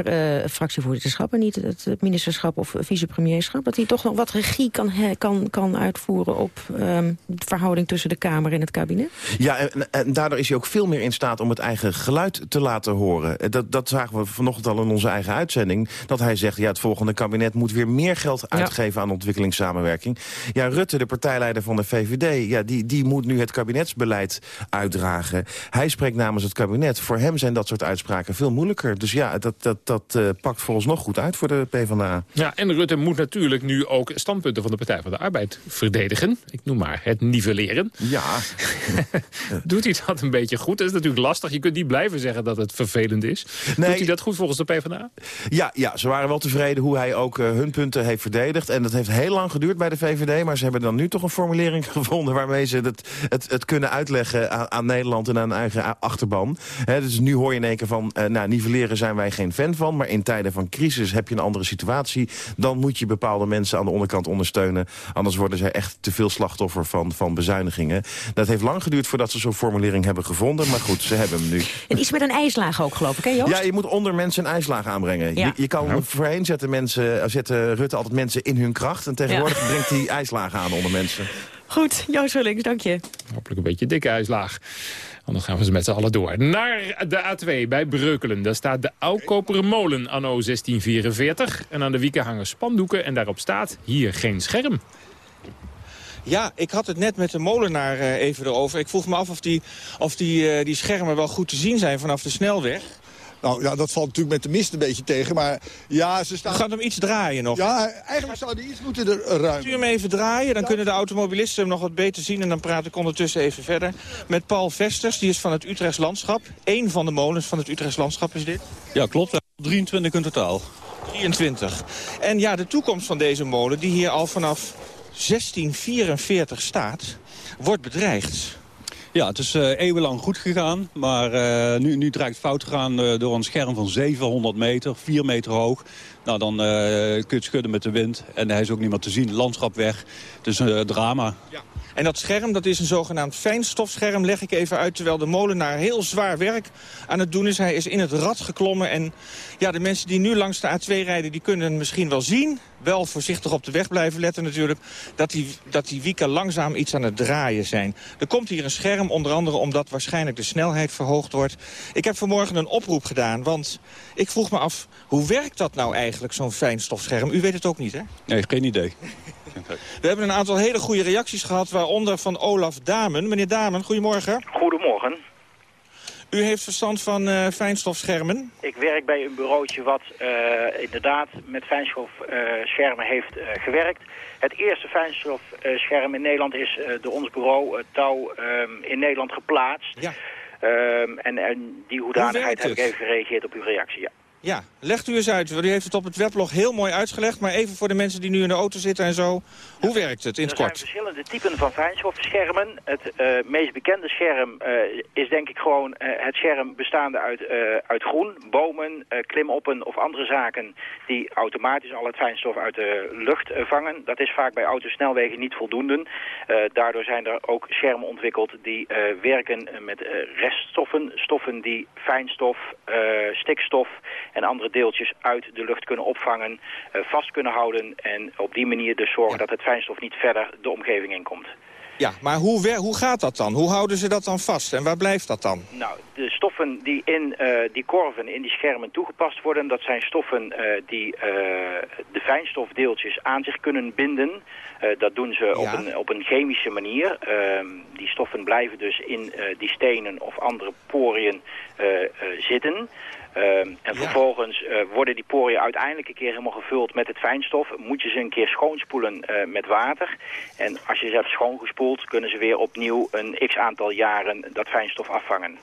fractievoorzitterschap... en niet het ministerschap of vicepremierschap? Dat hij toch nog wat regie kan, kan, kan uitvoeren op um, de verhouding tussen de Kamer en het kabinet? Ja, en, en, daardoor is hij ook veel meer in staat om het eigen geluid te laten horen. Dat, dat zagen we vanochtend al in onze eigen uitzending. Dat hij zegt, ja, het volgende kabinet moet weer meer geld uitgeven ja. aan ontwikkelingssamenwerking. Ja, Rutte, de partijleider van de VVD, ja, die, die moet nu het kabinetsbeleid uitdragen. Hij spreekt namens het kabinet. Voor hem zijn dat soort uitspraken veel moeilijker. Dus ja, dat, dat, dat uh, pakt nog goed uit voor de PvdA. Ja, en Rutte moet natuurlijk nu ook standpunten van de Partij van de Arbeid verdedigen. Ik noem maar het nivelleren. Ja. *laughs* Doet hij dat een beetje goed? Dat is natuurlijk lastig. Je kunt niet blijven zeggen dat het vervelend is. Nee. Doet hij dat goed volgens de PvdA? Ja, ja, ze waren wel tevreden hoe hij ook uh, hun punten heeft verdedigd. En dat heeft heel lang geduurd bij de VVD. Maar ze hebben dan nu toch een formulering *laughs* gevonden... waarmee ze het, het, het kunnen uitleggen aan, aan Nederland en aan eigen achterban. He, dus nu hoor je in één keer van... Uh, nou, nivelleren zijn wij geen fan van. Maar in tijden van crisis heb je een andere situatie. Dan moet je bepaalde mensen aan de onderkant ondersteunen. Anders worden zij echt te veel slachtoffer van, van bezuinigingen. Dat heeft lang geduurd voordat ze zo'n formulering hebben gevonden. Maar goed, ze hebben hem nu. En iets met een ijslaag ook, geloof ik, hè Joost? Ja, je moet onder mensen een ijslaag aanbrengen. Ja. Je, je, kan ja. voorheen zetten, mensen, zetten Rutte altijd mensen in hun kracht. En tegenwoordig ja. brengt hij ijslagen aan onder mensen. Goed, Joost Vullings, dank je. Hopelijk een beetje dikke ijslaag. Anders gaan we ze met z'n allen door. Naar de A2 bij Breukelen. Daar staat de Oudkoperen molen anno 1644. En aan de wieken hangen spandoeken en daarop staat hier geen scherm. Ja, ik had het net met de molenaar uh, even erover. Ik vroeg me af of die, of die, uh, die schermen wel goed te zien zijn vanaf de snelweg. Nou ja, dat valt natuurlijk met de mist een beetje tegen. Maar ja, ze staan... Gaat hem iets draaien nog? Ja, eigenlijk zou hij iets moeten ruimen. Als u hem even draaien, dan ja. kunnen de automobilisten hem nog wat beter zien. En dan praat ik ondertussen even verder met Paul Vesters. Die is van het Utrechts Landschap. Eén van de molens van het Utrechts Landschap is dit. Ja, klopt. 23 in totaal. 23. En ja, de toekomst van deze molen, die hier al vanaf 1644 staat, wordt bedreigd. Ja, het is uh, eeuwenlang goed gegaan. Maar uh, nu, nu dreigt fout te gaan uh, door een scherm van 700 meter, 4 meter hoog. Nou, dan kun je het schudden met de wind. En hij is ook niet meer te zien. Landschap weg. Dus een drama. Ja. En dat scherm, dat is een zogenaamd fijnstofscherm, leg ik even uit... terwijl de molenaar heel zwaar werk aan het doen is. Hij is in het rad geklommen en ja, de mensen die nu langs de A2 rijden... die kunnen misschien wel zien, wel voorzichtig op de weg blijven letten natuurlijk... dat die, dat die wieken langzaam iets aan het draaien zijn. Er komt hier een scherm, onder andere omdat waarschijnlijk de snelheid verhoogd wordt. Ik heb vanmorgen een oproep gedaan, want ik vroeg me af... hoe werkt dat nou eigenlijk, zo'n fijnstofscherm? U weet het ook niet, hè? Nee, geen idee. We hebben een aantal hele goede reacties gehad, waaronder van Olaf Damen. Meneer Damen, goedemorgen. Goedemorgen. U heeft verstand van uh, fijnstofschermen? Ik werk bij een bureautje wat uh, inderdaad met fijnstofschermen uh, heeft gewerkt. Het eerste fijnstofscherm in Nederland is door ons bureau Touw um, in Nederland geplaatst. Ja. Um, en, en die hoedanigheid heb ik even gereageerd op uw reactie, ja. Ja, legt u eens uit. U heeft het op het weblog heel mooi uitgelegd. Maar even voor de mensen die nu in de auto zitten en zo. Hoe werkt het in het kort? Er zijn verschillende typen van fijnstofschermen. Het uh, meest bekende scherm uh, is denk ik gewoon uh, het scherm bestaande uit, uit groen. Bomen, klimoppen of andere zaken die automatisch al het fijnstof uit de lucht vangen. Dat is vaak bij autosnelwegen niet voldoende. daardoor zijn er ook schermen ontwikkeld die werken met reststoffen. Stoffen die fijnstof, stikstof en andere deeltjes uit de lucht kunnen opvangen, vast kunnen houden en op die manier dus zorgen dat het fijnstof niet verder de omgeving inkomt. Ja, maar hoe, hoe gaat dat dan? Hoe houden ze dat dan vast en waar blijft dat dan? Nou, de stoffen die in uh, die korven, in die schermen toegepast worden... dat zijn stoffen uh, die uh, de fijnstofdeeltjes aan zich kunnen binden. dat doen ze ja. op, een, op een chemische manier. Ehm, die stoffen blijven dus in die stenen of andere poriën zitten... Um, en vervolgens uh, worden die poriën uiteindelijk een keer helemaal gevuld met het fijnstof. Moet je ze een keer schoonspoelen uh, met water. En als je ze hebt schoongespoeld, kunnen ze weer opnieuw een x-aantal jaren dat fijnstof afvangen.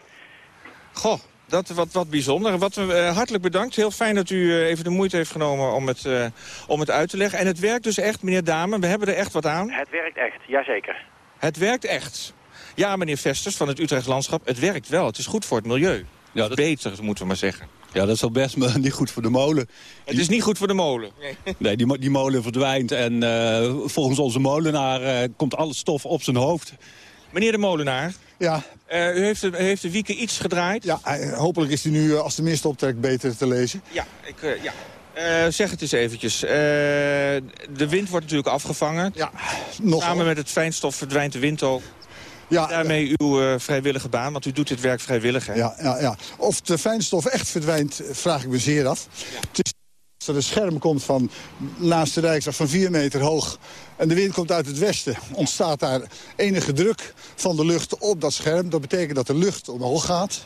Goh, dat wat, wat bijzonder. Wat, uh, hartelijk bedankt. Heel fijn dat u even de moeite heeft genomen om het, om het uit te leggen. En het werkt dus echt, meneer Dame. We hebben er echt wat aan. Het werkt echt, jazeker. Het werkt echt. Ja, meneer Vesters van het Utrecht Landschap, het werkt wel. Het is goed voor het milieu. Ja, dat... Beter, moeten we maar zeggen. Ja, dat is wel best, maar *laughs* niet goed voor de molen. Het is niet goed voor de molen. Nee, *laughs* nee die, die molen verdwijnt en uh, volgens onze molenaar uh, komt alle stof op zijn hoofd. Meneer de molenaar, ja. Uh, u heeft de, heeft de wieken iets gedraaid? Ja, hopelijk is hij nu, als de mist optrekt, beter te lezen. Ja, ik, ja. Uh, zeg het eens eventjes. Uh, de wind wordt natuurlijk afgevangen. Ja, nog Samen met het fijnstof verdwijnt de wind ook. Ja, Daarmee uw uh, vrijwillige baan, want u doet dit werk vrijwillig. Hè? Ja, ja, ja. Of de fijnstof echt verdwijnt, vraag ik me zeer af. Ja. Het is er een scherm komt van naast de Rijksdag van 4 meter hoog... en de wind komt uit het westen, ontstaat daar enige druk van de lucht op dat scherm. Dat betekent dat de lucht omhoog gaat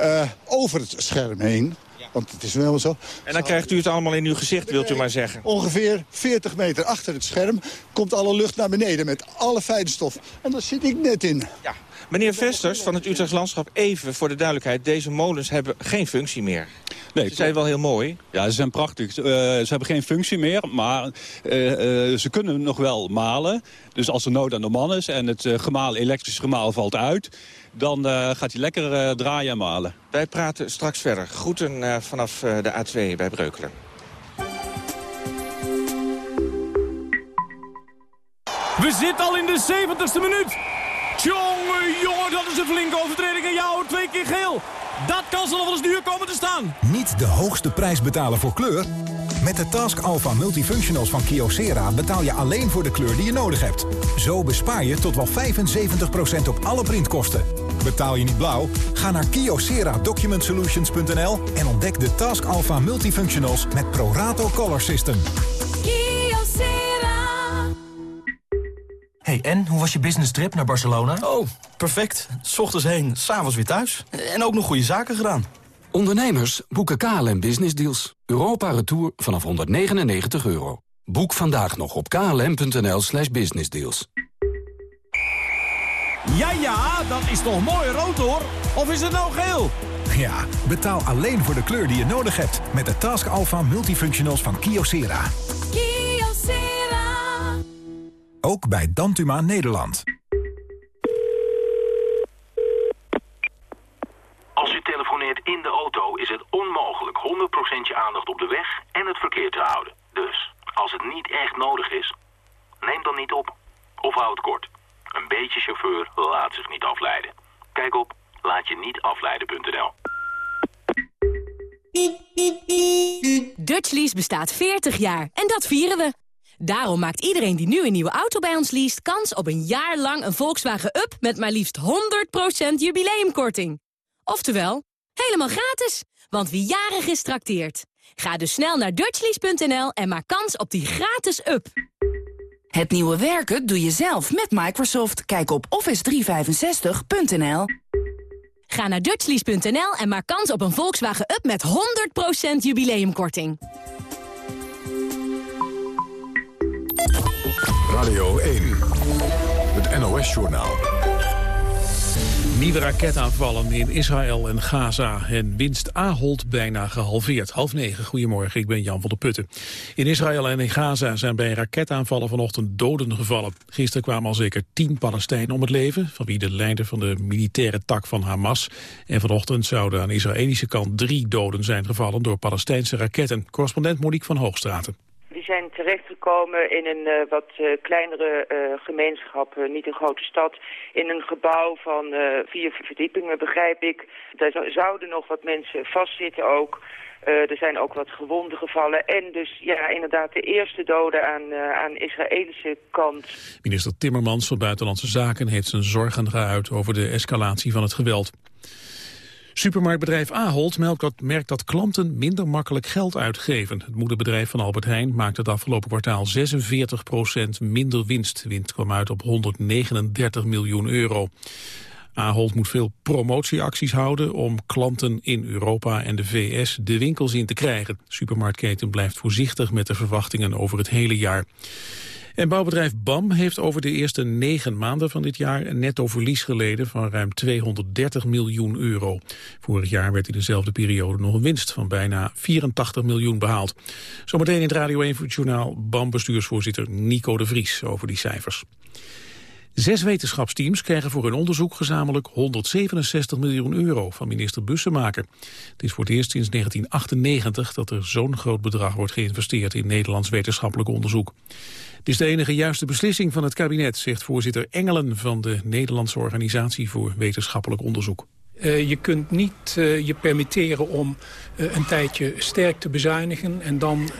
uh, over het scherm heen. Want het is wel zo. En dan krijgt u het allemaal in uw gezicht, wilt u maar zeggen. Ongeveer 40 meter achter het scherm komt alle lucht naar beneden met alle fijnstof. En daar zit ik net in. Ja. Meneer Vesters van het Utrechts Landschap, even voor de duidelijkheid. Deze molens hebben geen functie meer. Nee, ze zijn wel heel mooi. Ja, ze zijn prachtig. Uh, ze hebben geen functie meer, maar uh, uh, ze kunnen nog wel malen. Dus als er nood aan de man is en het gemaal, elektrisch gemaal valt uit... dan gaat hij lekker draaien en malen. Wij praten straks verder. Groeten vanaf de A2 bij Breukelen. We zitten al in de 70ste minuut. Jongen, jongen, dat is een flinke overtreding. En jou, twee keer geel. Dat kan nog wel eens duur komen te staan. Niet de hoogste prijs betalen voor kleur? Met de Task Alpha Multifunctionals van Kyocera betaal je alleen voor de kleur die je nodig hebt. Zo bespaar je tot wel 75% op alle printkosten. Betaal je niet blauw? Ga naar kyocera-document-solutions.nl en ontdek de Task Alpha Multifunctionals met ProRato Color System. Hey, en hoe was je business trip naar Barcelona? Oh, perfect. S ochtends heen, s'avonds weer thuis. En ook nog goede zaken gedaan. Ondernemers boeken KLM Business Deals. Europa Retour vanaf 199 euro. Boek vandaag nog op klm.nl slash businessdeals. Ja, ja, dat is toch mooi rood hoor? Of is het nou geel? Ja, betaal alleen voor de kleur die je nodig hebt. Met de Task Alpha Multifunctionals van Kyocera. Ook bij Dantuma Nederland. Als u telefoneert in de auto is het onmogelijk 100% je aandacht op de weg en het verkeer te houden. Dus, als het niet echt nodig is, neem dan niet op. Of houd het kort. Een beetje chauffeur laat zich niet afleiden. Kijk op laatje-niet-afleiden.nl. Dutchlease bestaat 40 jaar en dat vieren we. Daarom maakt iedereen die nu een nieuwe auto bij ons leest... kans op een jaar lang een Volkswagen Up met maar liefst 100% jubileumkorting. Oftewel, helemaal gratis, want wie jarig is trakteert. Ga dus snel naar dutchlease.nl en maak kans op die gratis Up. Het nieuwe werken doe je zelf met Microsoft. Kijk op office365.nl. Ga naar dutchlease.nl en maak kans op een Volkswagen Up met 100% jubileumkorting. Radio 1, het NOS-journaal. Nieuwe raketaanvallen in Israël en Gaza en winst Ahold bijna gehalveerd. Half negen, goedemorgen, ik ben Jan van der Putten. In Israël en in Gaza zijn bij raketaanvallen vanochtend doden gevallen. Gisteren kwamen al zeker tien Palestijnen om het leven... van wie de leider van de militaire tak van Hamas. En vanochtend zouden aan de Israëlische kant drie doden zijn gevallen... door Palestijnse raketten. Correspondent Monique van Hoogstraten zijn terechtgekomen in een uh, wat uh, kleinere uh, gemeenschap, niet een grote stad, in een gebouw van vier verdiepingen, begrijp ik. Daar zouden nog wat mensen vastzitten ook. er zijn ook wat gewonden gevallen. En dus ja, inderdaad de eerste doden aan, aan Israëlische kant. Minister Timmermans van Buitenlandse Zaken heeft zijn zorgen geuit over de escalatie van het geweld. Supermarktbedrijf Ahold meldt dat, merkt dat klanten minder makkelijk geld uitgeven. Het moederbedrijf van Albert Heijn maakt het afgelopen kwartaal 46% minder winst. winst kwam uit op 139 miljoen euro. Ahold moet veel promotieacties houden om klanten in Europa en de VS de winkels in te krijgen. Supermarktketen blijft voorzichtig met de verwachtingen over het hele jaar. En bouwbedrijf BAM heeft over de eerste negen maanden van dit jaar een netto verlies geleden van ruim 230 miljoen euro. Vorig jaar werd in dezelfde periode nog een winst van bijna 84 miljoen behaald. Zometeen in het Radio 1 journaal BAM-bestuursvoorzitter Nico de Vries over die cijfers. Zes wetenschapsteams krijgen voor hun onderzoek gezamenlijk 167 miljoen euro van minister Bussemaker. Het is voor het eerst sinds 1998 dat er zo'n groot bedrag wordt geïnvesteerd in Nederlands wetenschappelijk onderzoek. Het is de enige juiste beslissing van het kabinet, zegt voorzitter Engelen van de Nederlandse Organisatie voor Wetenschappelijk Onderzoek. Uh, je kunt niet uh, je permitteren om uh, een tijdje sterk te bezuinigen... en dan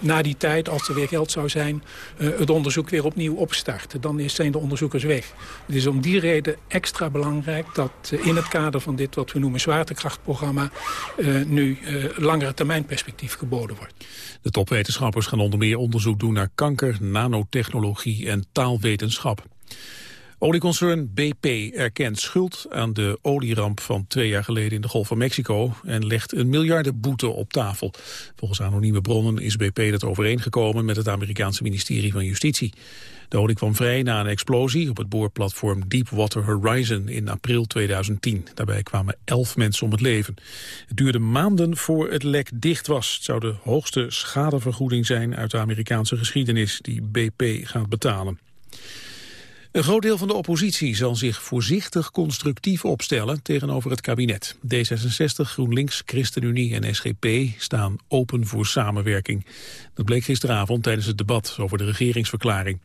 na die tijd, als er weer geld zou zijn... het onderzoek weer opnieuw opstarten. Dan is, zijn de onderzoekers weg. Het is om die reden extra belangrijk dat in het kader van dit... wat we noemen zwaartekrachtprogramma... nu langere termijn perspectief geboden wordt. De topwetenschappers gaan onder meer onderzoek doen naar kanker, nanotechnologie en taalwetenschap. Olieconcern BP erkent schuld aan de olieramp van twee jaar geleden in de Golf van Mexico en legt een miljardenboete op tafel. Volgens anonieme bronnen is BP dat overeengekomen met het Amerikaanse ministerie van Justitie. De olie kwam vrij na een explosie op het boorplatform Deepwater Horizon in april 2010. Daarbij kwamen elf mensen om het leven. Het duurde maanden voor het lek dicht was. Het zou de hoogste schadevergoeding zijn uit de Amerikaanse geschiedenis die BP gaat betalen. Een groot deel van de oppositie zal zich voorzichtig constructief opstellen tegenover het kabinet. D66, GroenLinks, ChristenUnie en SGP staan open voor samenwerking. Dat bleek gisteravond tijdens het debat over de regeringsverklaring.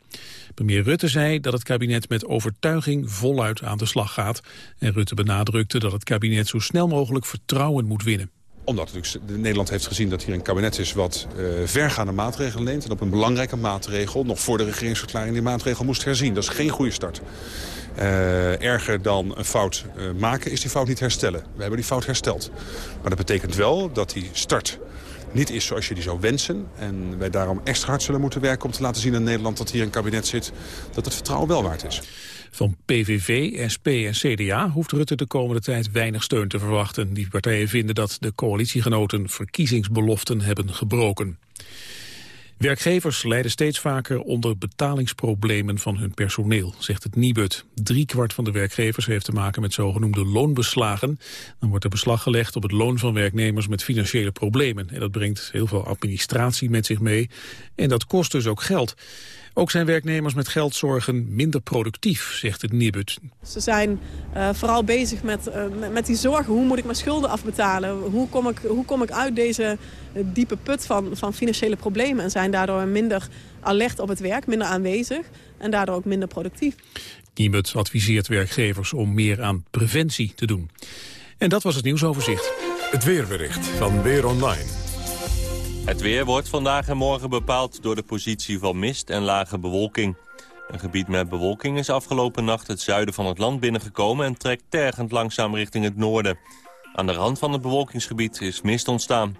Premier Rutte zei dat het kabinet met overtuiging voluit aan de slag gaat. En Rutte benadrukte dat het kabinet zo snel mogelijk vertrouwen moet winnen omdat natuurlijk Nederland heeft gezien dat hier een kabinet is wat uh, vergaande maatregelen neemt. En op een belangrijke maatregel, nog voor de regeringsverklaring, die maatregel moest herzien. Dat is geen goede start. Uh, erger dan een fout uh, maken is die fout niet herstellen. We hebben die fout hersteld. Maar dat betekent wel dat die start niet is zoals je die zou wensen. En wij daarom extra hard zullen moeten werken om te laten zien in Nederland dat hier een kabinet zit dat het vertrouwen wel waard is. Van PVV, SP en CDA hoeft Rutte de komende tijd weinig steun te verwachten. Die partijen vinden dat de coalitiegenoten verkiezingsbeloften hebben gebroken. Werkgevers lijden steeds vaker onder betalingsproblemen van hun personeel, zegt het Nibud. Drie kwart van de werkgevers heeft te maken met zogenoemde loonbeslagen. Dan wordt er beslag gelegd op het loon van werknemers met financiële problemen. En dat brengt heel veel administratie met zich mee. En dat kost dus ook geld. Ook zijn werknemers met geldzorgen minder productief, zegt het Nibud. Ze zijn uh, vooral bezig met, uh, met, die zorgen. Hoe moet ik mijn schulden afbetalen? Hoe kom ik, hoe kom ik uit deze uh, diepe put van, van financiële problemen? En zijn daardoor minder alert op het werk, minder aanwezig en daardoor ook minder productief. Nibud adviseert werkgevers om meer aan preventie te doen. En dat was het nieuwsoverzicht. Het weerbericht van Weer Online. Het weer wordt vandaag en morgen bepaald door de positie van mist en lage bewolking. Een gebied met bewolking is afgelopen nacht het zuiden van het land binnengekomen... en trekt tergend langzaam richting het noorden. Aan de rand van het bewolkingsgebied is mist ontstaan.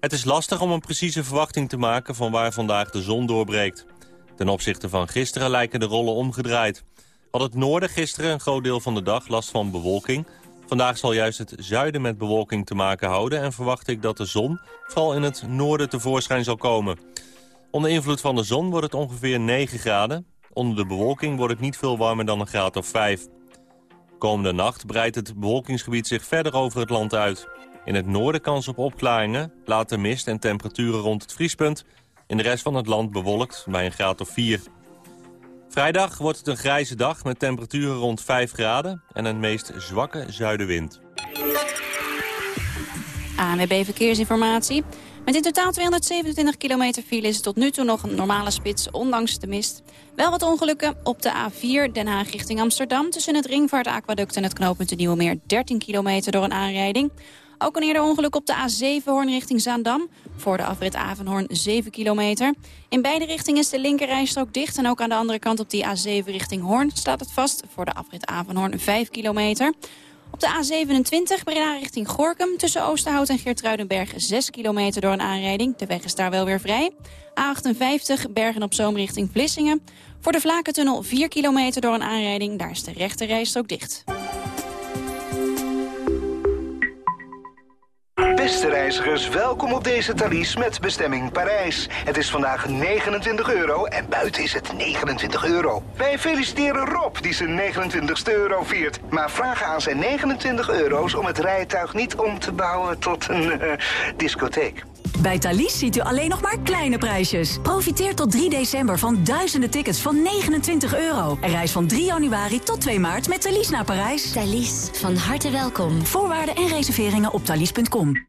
Het is lastig om een precieze verwachting te maken van waar vandaag de zon doorbreekt. Ten opzichte van gisteren lijken de rollen omgedraaid. Had het noorden gisteren een groot deel van de dag last van bewolking... Vandaag zal juist het zuiden met bewolking te maken houden... en verwacht ik dat de zon vooral in het noorden tevoorschijn zal komen. Onder invloed van de zon wordt het ongeveer 9 graden. Onder de bewolking wordt het niet veel warmer dan een graad of 5. Komende nacht breidt het bewolkingsgebied zich verder over het land uit. In het noorden kans op opklaringen, later mist en temperaturen rond het vriespunt. In de rest van het land bewolkt bij een graad of 4. Vrijdag wordt het een grijze dag met temperaturen rond 5 graden... en een meest zwakke zuidenwind. ANWB Verkeersinformatie. Met in totaal 227 kilometer file is het tot nu toe nog een normale spits, ondanks de mist. Wel wat ongelukken op de A4 Den Haag richting Amsterdam... tussen het Ringvaartaquaduct en het knooppunt de Nieuwe Meer 13 kilometer door een aanrijding. Ook een eerder ongeluk op de A7 Hoorn richting Zaandam. Voor de afrit Avenhoorn 7 kilometer. In beide richtingen is de linkerrijstrook dicht. En ook aan de andere kant op die A7 richting Hoorn staat het vast. Voor de afrit Avenhoorn 5 kilometer. Op de A27 Breda richting Gorkum tussen Oosterhout en Geertruidenberg 6 kilometer door een aanrijding. De weg is daar wel weer vrij. A58 Bergen op Zoom richting Vlissingen. Voor de Vlakentunnel 4 kilometer door een aanrijding. Daar is de rechterrijstrook dicht. Beste reizigers, welkom op deze Thalys met bestemming Parijs. Het is vandaag 29 euro en buiten is het 29 euro. Wij feliciteren Rob die zijn 29ste euro viert. Maar vragen aan zijn 29 euro's om het rijtuig niet om te bouwen tot een uh, discotheek. Bij Thalys ziet u alleen nog maar kleine prijsjes. Profiteer tot 3 december van duizenden tickets van 29 euro. En reis van 3 januari tot 2 maart met Thalys naar Parijs. Thalys, van harte welkom. Voorwaarden en reserveringen op thalys.com.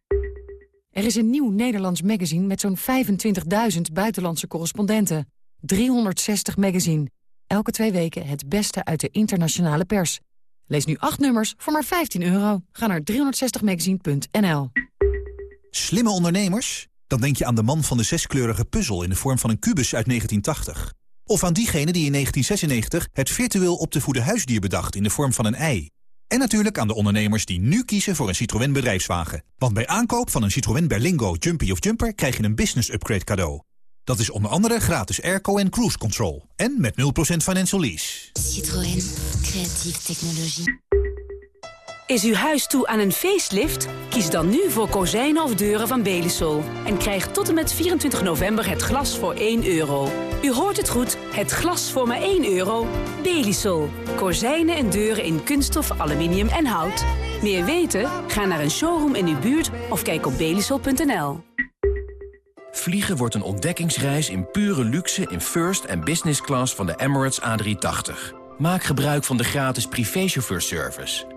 Er is een nieuw Nederlands magazine met zo'n 25.000 buitenlandse correspondenten. 360 magazine. Elke twee weken het beste uit de internationale pers. Lees nu 8 nummers voor maar 15 euro. Ga naar 360magazine.nl. Slimme ondernemers? Dan denk je aan de man van de zeskleurige puzzel in de vorm van een kubus uit 1980. Of aan diegene die in 1996 het virtueel op te voeden huisdier bedacht in de vorm van een ei. En natuurlijk aan de ondernemers die nu kiezen voor een Citroën bedrijfswagen. Want bij aankoop van een Citroën Berlingo, Jumpy of Jumper krijg je een business upgrade cadeau. Dat is onder andere gratis airco en cruise control. En met 0% financial lease. Citroën. Creatieve technologie. Is uw huis toe aan een facelift? Kies dan nu voor kozijnen of deuren van Belisol. En krijg tot en met 24 november het glas voor 1 euro. U hoort het goed, het glas voor maar 1 euro. Belisol. Kozijnen en deuren in kunststof, aluminium en hout. Meer weten? Ga naar een showroom in uw buurt of kijk op belisol.nl. Vliegen wordt een ontdekkingsreis in pure luxe in first en business class van de Emirates A380. Maak gebruik van de gratis privéchauffeurservice.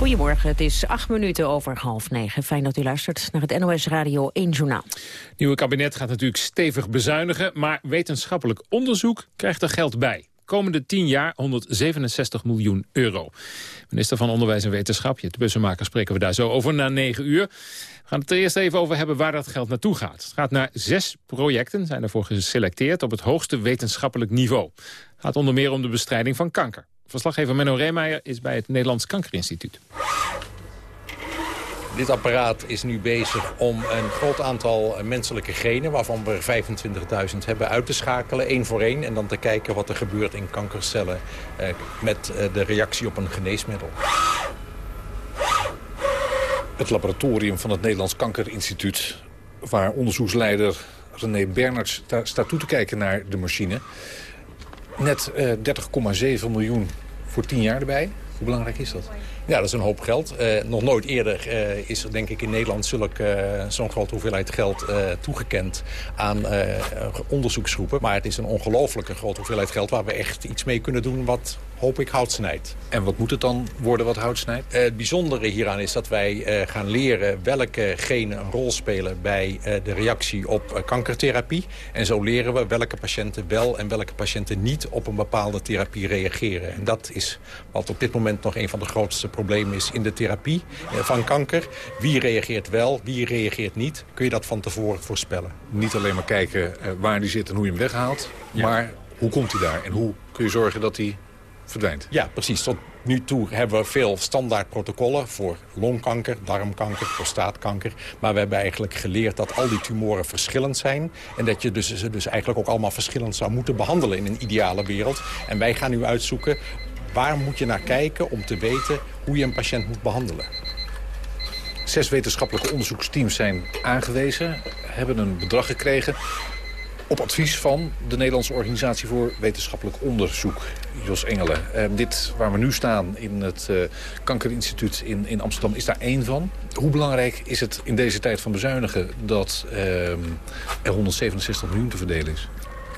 Goedemorgen, het is acht minuten over half negen. Fijn dat u luistert naar het NOS Radio 1 Journaal. Het nieuwe kabinet gaat natuurlijk stevig bezuinigen... maar wetenschappelijk onderzoek krijgt er geld bij. Komende 10 jaar 167 miljoen euro. Minister van Onderwijs en Wetenschap, Jet Bussenmaker, spreken we daar zo over na 9 uur. We gaan het er eerst even over hebben waar dat geld naartoe gaat. Het gaat naar zes projecten, zijn ervoor geselecteerd op het hoogste wetenschappelijk niveau. Het gaat onder meer om de bestrijding van kanker. Verslaggever Menno Reemeijer is bij het Nederlands Kankerinstituut. Dit apparaat is nu bezig om een groot aantal menselijke genen... waarvan we er 25.000 hebben uit te schakelen, één voor één... en dan te kijken wat er gebeurt in kankercellen... Eh, met eh, de reactie op een geneesmiddel. Het laboratorium van het Nederlands Kankerinstituut... waar onderzoeksleider René Bernards staat toe te kijken naar de machine... Net uh, 30,7 miljoen voor 10 jaar erbij. Hoe belangrijk is dat? Ja, dat is een hoop geld. Uh, nog nooit eerder uh, is er denk ik in Nederland uh, zo'n grote hoeveelheid geld toegekend aan onderzoeksgroepen. Maar het is een ongelooflijke grote hoeveelheid geld waar we echt iets mee kunnen doen wat hoop ik hout snijdt. En wat moet het dan worden wat hout snijdt? het bijzondere hieraan is dat wij gaan leren welke genen een rol spelen bij de reactie op kankertherapie. En zo leren we welke patiënten wel en welke patiënten niet op een bepaalde therapie reageren. En dat is wat op dit moment moment nog een van de grootste problemen is in de therapie van kanker. Wie reageert wel, wie reageert niet? Kun je dat van tevoren voorspellen? Niet alleen maar kijken waar die zit en hoe je hem weghaalt, maar hoe komt hij daar? En hoe kun je zorgen dat hij verdwijnt? Ja, precies. Tot nu toe hebben we veel standaard protocollen voor longkanker, darmkanker, prostaatkanker. Maar we hebben eigenlijk geleerd dat al die tumoren verschillend zijn. En dat je dus, ze dus eigenlijk ook allemaal verschillend zou moeten behandelen in een ideale wereld. En wij gaan nu uitzoeken waar moet je naar kijken om te weten hoe je een patiënt moet behandelen. Zes wetenschappelijke onderzoeksteams zijn aangewezen, hebben een bedrag gekregen op advies van de Nederlandse Organisatie voor Wetenschappelijk Onderzoek. Jos Engelen. Eh, dit waar we nu staan in het uh, Kankerinstituut in, in Amsterdam is daar één van. Hoe belangrijk is het in deze tijd van bezuinigen dat uh, er 167 miljoen te verdelen is?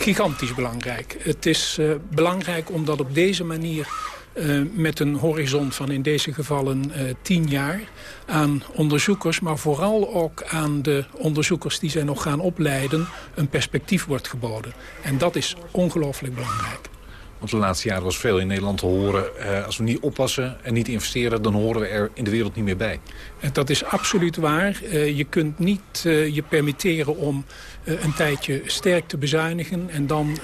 Gigantisch belangrijk. Het is uh, belangrijk omdat op deze manier uh, met een horizon van in deze gevallen uh, tien jaar aan onderzoekers, maar vooral ook aan de onderzoekers die zij nog gaan opleiden, een perspectief wordt geboden. En dat is ongelooflijk belangrijk. Want de laatste jaren was veel in Nederland te horen... Uh, als we niet oppassen en niet investeren... dan horen we er in de wereld niet meer bij. En dat is absoluut waar. Je kunt niet je permitteren om een tijdje sterk te bezuinigen... en dan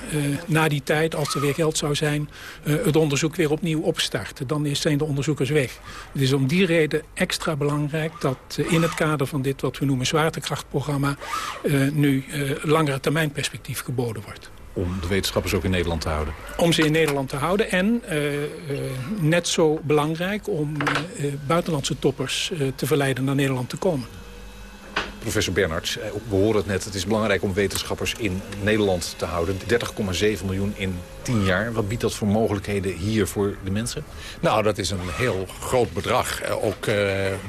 na die tijd, als er weer geld zou zijn... het onderzoek weer opnieuw opstarten. Dan zijn de onderzoekers weg. Het is om die reden extra belangrijk... dat in het kader van dit wat we noemen zwaartekrachtprogramma... nu langere termijn perspectief geboden wordt om de wetenschappers ook in Nederland te houden? Om ze in Nederland te houden en uh, uh, net zo belangrijk om uh, buitenlandse toppers te verleiden naar Nederland te komen. Professor Bernards, we horen het net, het is belangrijk om wetenschappers in Nederland te houden. 30,7 miljoen in 10 jaar. Wat biedt dat voor mogelijkheden hier voor de mensen? Nou, dat is een heel groot bedrag. Ook uh,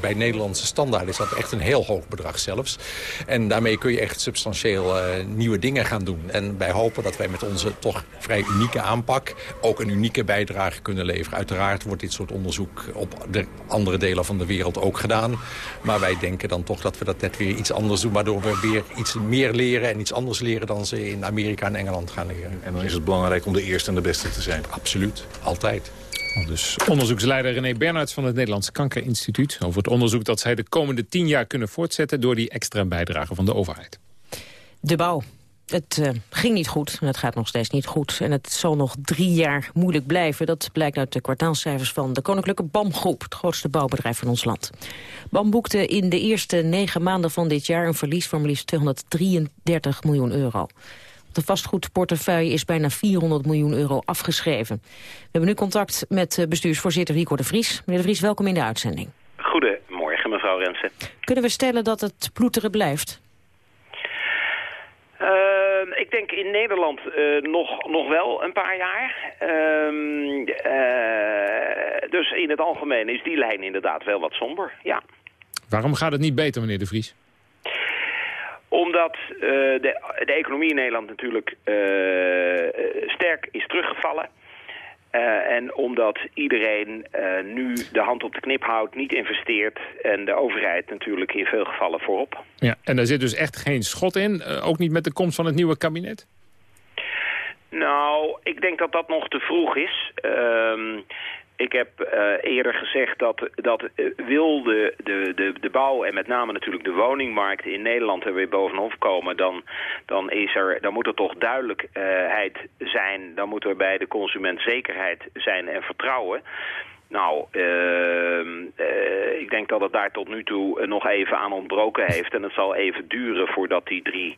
bij Nederlandse standaard is dat echt een heel hoog bedrag zelfs. En daarmee kun je echt substantieel nieuwe dingen gaan doen. En wij hopen dat wij met onze toch vrij unieke aanpak... ook een unieke bijdrage kunnen leveren. Uiteraard wordt dit soort onderzoek op de andere delen van de wereld ook gedaan. Maar wij denken dan toch dat we dat net weer iets anders doen... waardoor we weer iets meer leren en iets anders leren... dan ze in Amerika en Engeland gaan leren. En dan is het belangrijk om de eerste en de beste te zijn. Absoluut, altijd. Dus onderzoeksleider René Bernhardt van het Nederlands Kankerinstituut... over het onderzoek dat zij de komende tien jaar kunnen voortzetten... door die extra bijdrage van de overheid. De bouw. Het uh, ging niet goed en het gaat nog steeds niet goed. En het zal nog drie jaar moeilijk blijven. Dat blijkt uit de kwartaalcijfers van de Koninklijke BAM-groep... het grootste bouwbedrijf van ons land. BAM boekte in de eerste negen maanden van dit jaar... een verlies van liefst 233 miljoen euro. De vastgoedportefeuille is bijna 400 miljoen euro afgeschreven. We hebben nu contact met bestuursvoorzitter Rico de Vries. Meneer de Vries, welkom in de uitzending. Goedemorgen, mevrouw Rensen. Kunnen we stellen dat het ploeteren blijft? Uh, ik denk in Nederland uh, nog, nog wel een paar jaar. Uh, dus in het algemeen is die lijn inderdaad wel wat somber, ja. Waarom gaat het niet beter, meneer de Vries? Omdat uh, de, de, economie in Nederland natuurlijk sterk is teruggevallen. Uh, en omdat iedereen nu de hand op de knip houdt, niet investeert... en de overheid natuurlijk in veel gevallen voorop. Ja, en daar zit dus echt geen schot in, ook niet met de komst van het nieuwe kabinet? Nou, ik denk dat dat nog te vroeg is. Ik heb uh, eerder gezegd dat, dat uh, wil de, de, de, de bouw en met name natuurlijk de woningmarkt in Nederland er weer bovenop komen, dan, dan, is er, dan moet er toch duidelijkheid zijn, dan moet er bij de consument zekerheid zijn en vertrouwen. Nou, uh, uh, ik denk dat het daar tot nu toe nog even aan ontbroken heeft. En het zal even duren voordat die drie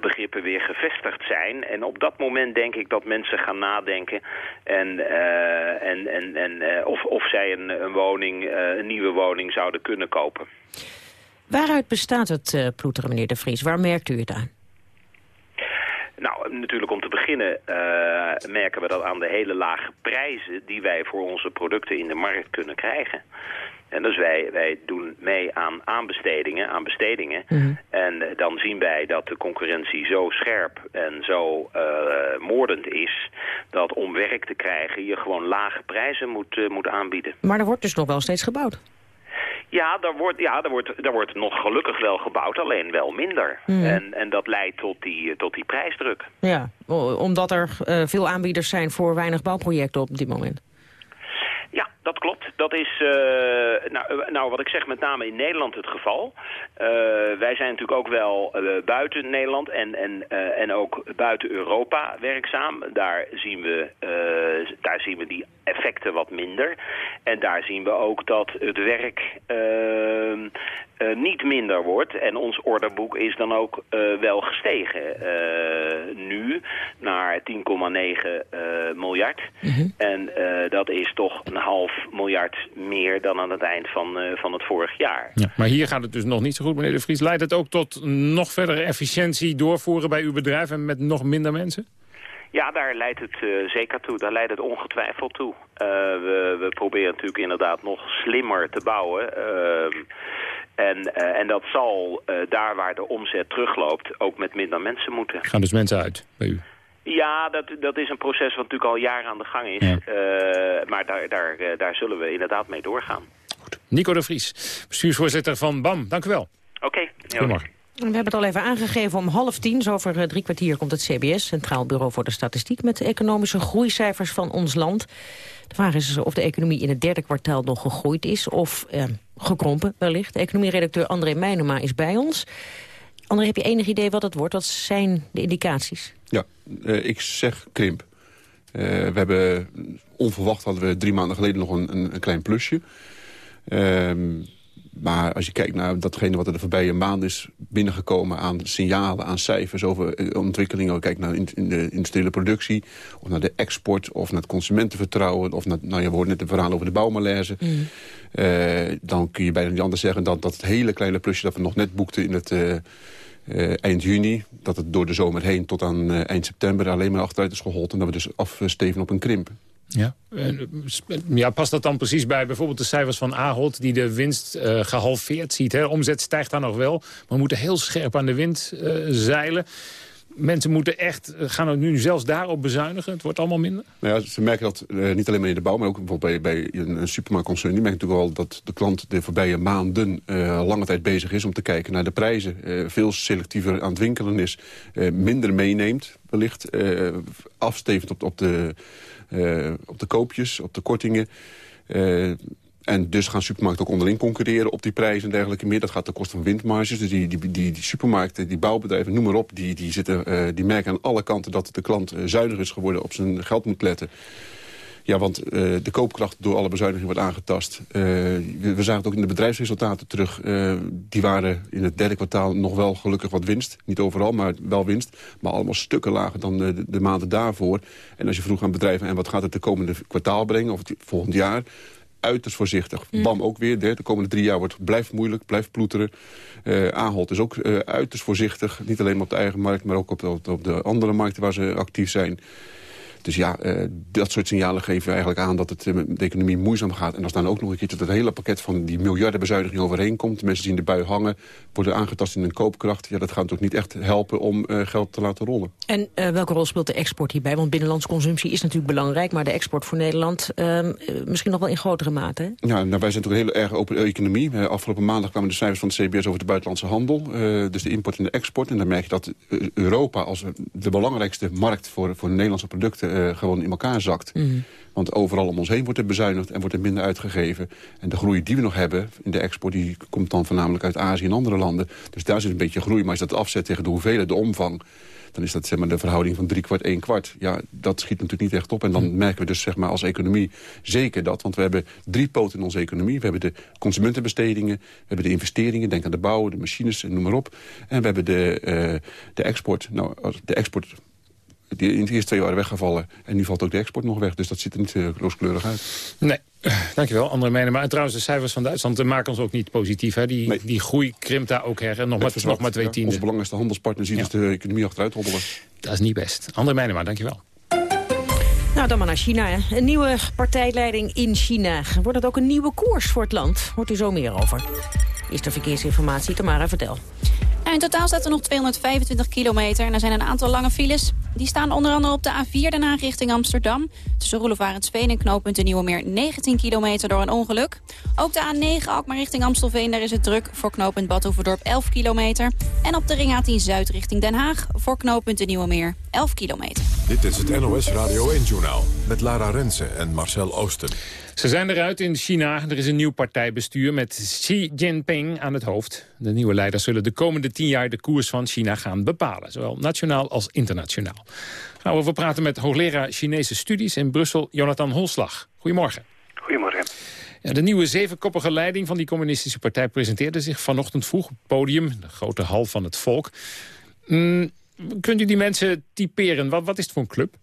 begrippen weer gevestigd zijn. En op dat moment denk ik dat mensen gaan nadenken en, uh, en, en, en, uh, of, of zij een, een woning, een nieuwe woning zouden kunnen kopen. Waaruit bestaat het ploeteren, meneer De Vries? Waar merkt u het aan? Nou, natuurlijk om te beginnen uh, merken we dat aan de hele lage prijzen die wij voor onze producten in de markt kunnen krijgen. En dus wij, wij doen mee aan aanbestedingen, aan bestedingen. Mm -hmm. En dan zien wij dat de concurrentie zo scherp en zo uh, moordend is... dat om werk te krijgen je gewoon lage prijzen moet, uh, moet aanbieden. Maar er wordt dus nog wel steeds gebouwd? Ja, daar wordt, ja daar, wordt, daar wordt nog gelukkig wel gebouwd, alleen wel minder. Mm. En, en dat leidt tot die, tot die prijsdruk. Ja, omdat er uh, veel aanbieders zijn voor weinig bouwprojecten op dit moment. Dat klopt. Dat is, uh, nou, nou, wat ik zeg, met name in Nederland het geval. Uh, wij zijn natuurlijk ook wel buiten Nederland en, en, en ook buiten Europa werkzaam. Daar zien, we, daar zien we die effecten wat minder. En daar zien we ook dat het werk ehm, uh, niet minder wordt. En ons orderboek is dan ook uh, wel gestegen. Uh, nu naar 10,9 miljard. Mm -hmm. En dat is toch een half miljard meer dan aan het eind van, van het vorig jaar. Ja, maar hier gaat het dus nog niet zo goed, meneer De Vries. Leidt het ook tot nog verdere efficiëntie doorvoeren bij uw bedrijf en met nog minder mensen? Ja, daar leidt het uh, zeker toe. Daar leidt het ongetwijfeld toe. Uh, we, we, proberen natuurlijk inderdaad nog slimmer te bouwen. Uh, en, en dat zal daar waar de omzet terugloopt ook met minder mensen moeten. Gaan dus mensen uit bij u? Ja, dat, dat is een proces wat natuurlijk al jaren aan de gang is. Ja. maar daar, daar, daar zullen we inderdaad mee doorgaan. Goed. Nico de Vries, bestuursvoorzitter van BAM. Dank u wel. Oké. Okay. Goedemorgen. We hebben het al even aangegeven. Om half tien, zo over drie kwartier, komt het CBS, Centraal Bureau voor de Statistiek, met de economische groeicijfers van ons land. De vraag is of de economie in het derde kwartaal nog gegroeid is of eh, gekrompen wellicht. Economieredacteur André Meijnema is bij ons. André, heb je enig idee wat het wordt? Wat zijn de indicaties? Ja, uh, ik zeg krimp. Uh, we hebben onverwacht hadden we drie maanden geleden nog een, een, klein plusje. Uh, maar als je kijkt naar datgene wat er de voorbije maand is binnengekomen... aan signalen, aan cijfers over eh, ontwikkelingen... kijk naar in de industriële productie, of naar de export... of naar het consumentenvertrouwen, of naar, nou, je hoort net een verhaal over de bouwmalaise... Mm. Uh, dan kun je bijna niet anders zeggen dan dat het hele kleine plusje... dat we nog net boekten in het... Uh, uh, eind juni, dat het door de zomer heen tot aan eind september alleen maar achteruit is gehold. En dat we dus afsteven op een krimp. Ja. ja, past dat dan precies bij bijvoorbeeld de cijfers van Ahold... die de winst uh, gehalveerd ziet? Hè? omzet stijgt daar nog wel, maar we moeten heel scherp aan de wind uh, zeilen. Mensen moeten echt, gaan het nu zelfs daarop bezuinigen? Het wordt allemaal minder? Nou ja, ze merken dat uh, niet alleen maar in de bouw... maar ook bijvoorbeeld bij, bij een, een supermarktconcern. Die merken natuurlijk wel dat de klant de voorbije maanden... lange tijd bezig is om te kijken naar de prijzen. veel selectiever aan het winkelen is. minder meeneemt, wellicht. afstevend op, op de op de koopjes, op de kortingen. Uh, en dus gaan supermarkten ook onderling concurreren op die prijzen en dergelijke meer. Dat gaat ten koste van windmarges. Dus die, die, die, supermarkten, die bouwbedrijven, noem maar op... die, die, zitten, uh, die merken aan alle kanten dat de klant zuiniger is geworden... op zijn geld moet letten. Ja, want uh, de koopkracht door alle bezuinigingen wordt aangetast. Uh, we, we, zagen het ook in de bedrijfsresultaten terug. Uh, die waren in het derde kwartaal nog wel gelukkig wat winst. Niet overal, maar wel winst. Maar allemaal stukken lager dan de, de maanden daarvoor. En als je vroeg aan bedrijven... en wat gaat het de komende kwartaal brengen, of het volgend jaar uiterst voorzichtig. Mm. BAM ook weer. De, de, komende drie jaar wordt, blijft moeilijk, blijft ploeteren. Uh, Ahold is ook uh, uiterst voorzichtig. Niet alleen op de eigen markt, maar ook op de, op de andere markten waar ze actief zijn. Dus ja, uh, dat soort signalen geven eigenlijk aan dat het uh, de economie moeizaam gaat. En als dan ook nog een keertje dat het hele pakket van die miljardenbezuiniging overheen komt. Mensen zien de bui hangen, worden aangetast in hun koopkracht. Ja, dat gaat natuurlijk niet echt helpen om uh, geld te laten rollen. En welke rol speelt de export hierbij? Want binnenlandse consumptie is natuurlijk belangrijk. Maar de export voor Nederland ehm, misschien nog wel in grotere mate. Hè? Ja, nou, wij zijn toch een hele erg open economie. afgelopen maandag kwamen de cijfers van het CBS over de buitenlandse handel. dus de import en de export. En dan merk je dat Europa als de belangrijkste markt voor, voor Nederlandse producten uh, gewoon in elkaar zakt. Mm. Want overal om ons heen wordt er bezuinigd en wordt er minder uitgegeven. En de groei die we nog hebben in de export... die komt dan voornamelijk uit Azië en andere landen. Dus daar zit een beetje groei. Maar als je dat afzet tegen de hoeveelheid, de omvang... dan is dat zeg maar, de verhouding van drie kwart, één kwart. Ja, dat schiet natuurlijk niet echt op. En dan merken we dus zeg maar, als economie zeker dat. Want we hebben drie poten in onze economie. We hebben de consumentenbestedingen, we hebben de investeringen. Denk aan de bouw, de machines en noem maar op. En we hebben de, uh, de export. Nou, de export die in de eerste twee jaar weggevallen. En nu valt ook de export nog weg. Dus dat ziet er niet uh, rooskleurig uit. Nee, *clears throat* dankjewel. Andere meningen. Maar trouwens, de cijfers van Duitsland maken ons ook niet positief. Hè? Die, nee. die groei krimpt daar ook her. En nog, maar, nog maar twee ja, tienden. Onze belangrijkste handelspartner ziet ja. dus de economie achteruit hobbelen. Dat is niet best. Andere meningen maar, dankjewel. Nou, dan maar naar China. Een nieuwe partijleiding in China. Wordt het ook een nieuwe koers voor het land? Hoort u zo meer over. Is de verkeersinformatie. Tamara, vertel. in totaal staat er nog 225 kilometer en er zijn een aantal lange files. Die staan onder andere op de A4 daarna richting Amsterdam. Tussen Roelofarensveen en knooppunt de Nieuwe Meer 19 kilometer door een ongeluk. Ook de A9 Alkmaar richting Amstelveen, daar is het druk. Voor knooppunt Badhoevedorp 11 kilometer. En op de ring A10 Zuid richting Den Haag. Voor knooppunt de Nieuwe Meer 11 kilometer. Dit is het NOS Radio 1-journaal met Lara Rensen en Marcel Oosten. Ze zijn eruit in China. Er is een nieuw partijbestuur met Xi Jinping aan het hoofd. De nieuwe leiders zullen de komende tien jaar de koers van China gaan bepalen. Zowel nationaal als internationaal. Gaan we over praten met hoogleraar Chinese studies in Brussel, Jonathan Holslag. Goedemorgen. Goedemorgen. Ja, de nieuwe zevenkoppige leiding van die communistische partij presenteerde zich vanochtend vroeg op het podium, de grote hal van het volk. Kunt u die mensen typeren? Wat, wat is het voor een club?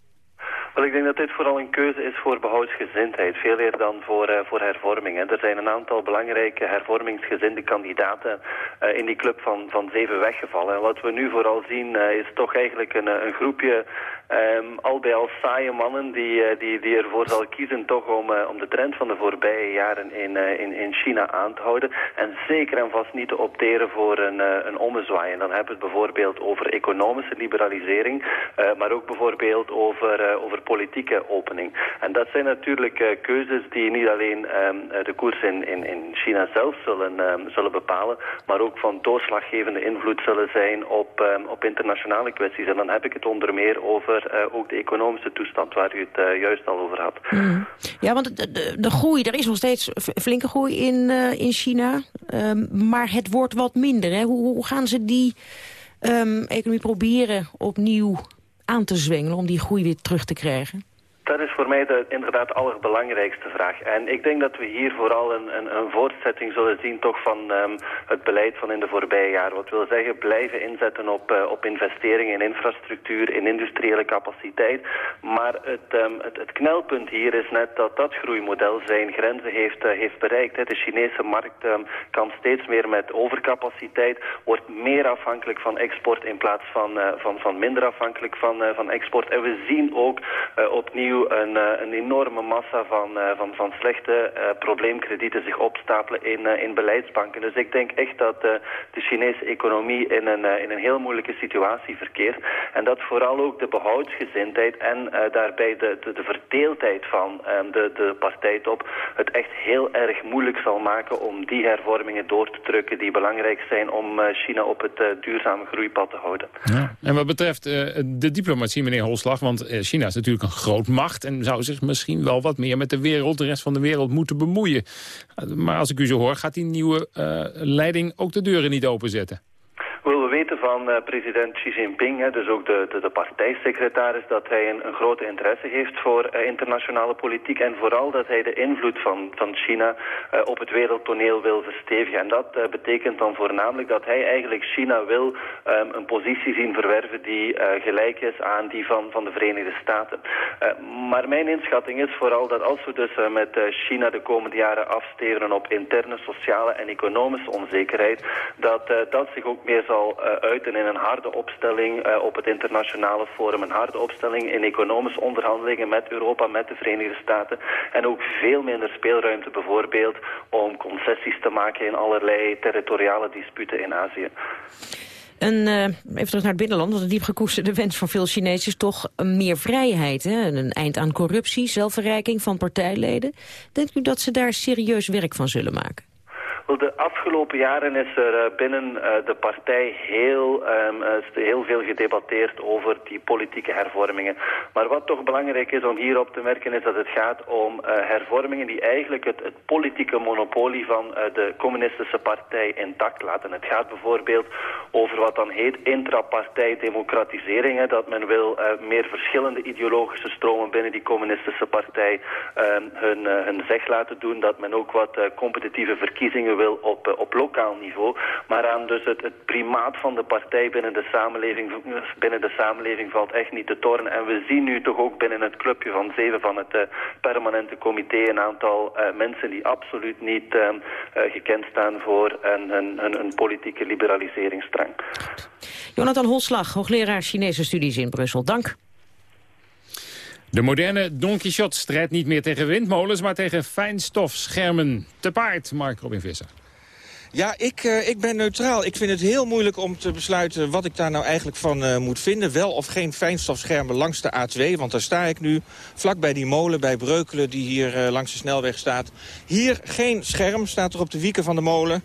Wel, ik denk dat dit vooral een keuze is voor behoudsgezindheid, veel eerder dan voor, uh, voor hervorming. Er zijn een aantal belangrijke hervormingsgezinde kandidaten uh, in die club van, van zeven weggevallen. En wat we nu vooral zien uh, is toch eigenlijk een, een groepje um, al bij al saaie mannen die, die, die ervoor zal kiezen toch om, om de trend van de voorbije jaren in, in, in China aan te houden. En zeker en vast niet te opteren voor een, een ommezwaai. En dan hebben we het bijvoorbeeld over economische liberalisering, maar ook bijvoorbeeld over, over politieke opening. En dat zijn natuurlijk keuzes die niet alleen um, de koers in, in, in China zelf zullen, um, zullen bepalen, maar ook van doorslaggevende invloed zullen zijn op, op internationale kwesties. En dan heb ik het onder meer over uh, ook de economische toestand waar u het uh, juist al over had. Mm. Ja, want de, de, groei, er is nog steeds flinke groei in, in China, maar het wordt wat minder. Hè? Hoe, hoe gaan ze die economie proberen opnieuw aan te zwengelen om die groei weer terug te krijgen? Dat is voor mij de inderdaad allerbelangrijkste vraag. En ik denk dat we hier vooral een, een, een voortzetting zullen zien toch van um, het beleid van in de voorbije jaren. Wat wil zeggen blijven inzetten op, uh, op investeringen in infrastructuur, in industriële capaciteit. Maar het, um, het, het, knelpunt hier is net dat dat groeimodel zijn grenzen heeft, uh, heeft bereikt. De Chinese markt um, kan steeds meer met overcapaciteit, wordt meer afhankelijk van export in plaats van, uh, van, van minder afhankelijk van, van export. En we zien ook opnieuw een, een enorme massa van, van, van slechte uh, probleemkredieten zich opstapelen in, in beleidsbanken. Dus ik denk echt dat de Chinese economie in een, in een heel moeilijke situatie verkeert. En dat vooral ook de behoudsgezindheid en daarbij de, de, de, verdeeldheid van de, de partijtop het echt heel erg moeilijk zal maken om die hervormingen door te drukken die belangrijk zijn om China op het duurzame groeipad te houden. Ja. En wat betreft de diplomatie, meneer Holslag, want China is natuurlijk een groot macht en zou zich misschien wel wat meer met de wereld, de rest van de wereld, moeten bemoeien. Maar als ik u zo hoor, gaat die nieuwe uh, leiding ook de deuren niet openzetten. Van uh, president Xi Jinping, dus ook de, de, de partijsecretaris, dat hij een, een grote interesse heeft voor uh, internationale politiek en vooral dat hij de invloed van, van China uh, op het wereldtoneel wil verstevigen. En dat betekent dan voornamelijk dat hij eigenlijk China wil um, een positie zien verwerven die gelijk is aan die van, van de Verenigde Staten. maar mijn inschatting is vooral dat als we dus met China de komende jaren afstevenen op interne, sociale en economische onzekerheid, dat dat zich ook meer zal uiten in een harde opstelling uh, op het internationale forum. Een harde opstelling in economische onderhandelingen met Europa, met de Verenigde Staten. En ook veel minder speelruimte bijvoorbeeld om concessies te maken in allerlei territoriale disputen in Azië. En uh, even terug naar het binnenland, want de diep gekoesterde wens van veel Chinezen is toch meer vrijheid. Hè? Een eind aan corruptie, zelfverrijking van partijleden. Denkt u dat ze daar serieus werk van zullen maken? Wel, de afgelopen jaren is er uh, binnen uh, de partij heel, um, uh, heel veel gedebatteerd over die politieke hervormingen. Maar wat toch belangrijk is om hierop te merken is dat het gaat om hervormingen die eigenlijk het, het politieke monopolie van de communistische partij intact laten. Het gaat bijvoorbeeld over wat dan heet intrapartij democratisering. dat men wil meer verschillende ideologische stromen binnen die communistische partij ehm, hun, hun zeg laten doen. Dat men ook wat competitieve verkiezingen wil op, op lokaal niveau. Maar aan dus het, het primaat van de partij binnen de, samenleving, binnen de samenleving valt echt niet te tornen. En we zien nu toch ook binnen het clubje van zeven van het uh, permanente comité een aantal uh, mensen die absoluut niet gekend staan voor een, een, een, een politieke liberaliseringsdrang. Jonathan Holslag, hoogleraar Chinese studies in Brussel. Dank. De moderne Don Quixote strijdt niet meer tegen windmolens... maar tegen fijnstofschermen. Te paard, Mark Robin Visser. Ja, ik, uh, ik ben neutraal. Ik vind het heel moeilijk om te besluiten wat ik daar nou eigenlijk van uh, moet vinden. Wel of geen fijnstofschermen langs de A2, want daar sta ik nu. Vlak bij die molen bij Breukelen die hier uh, langs de snelweg staat. Hier geen scherm, staat er op de wieken van de molen.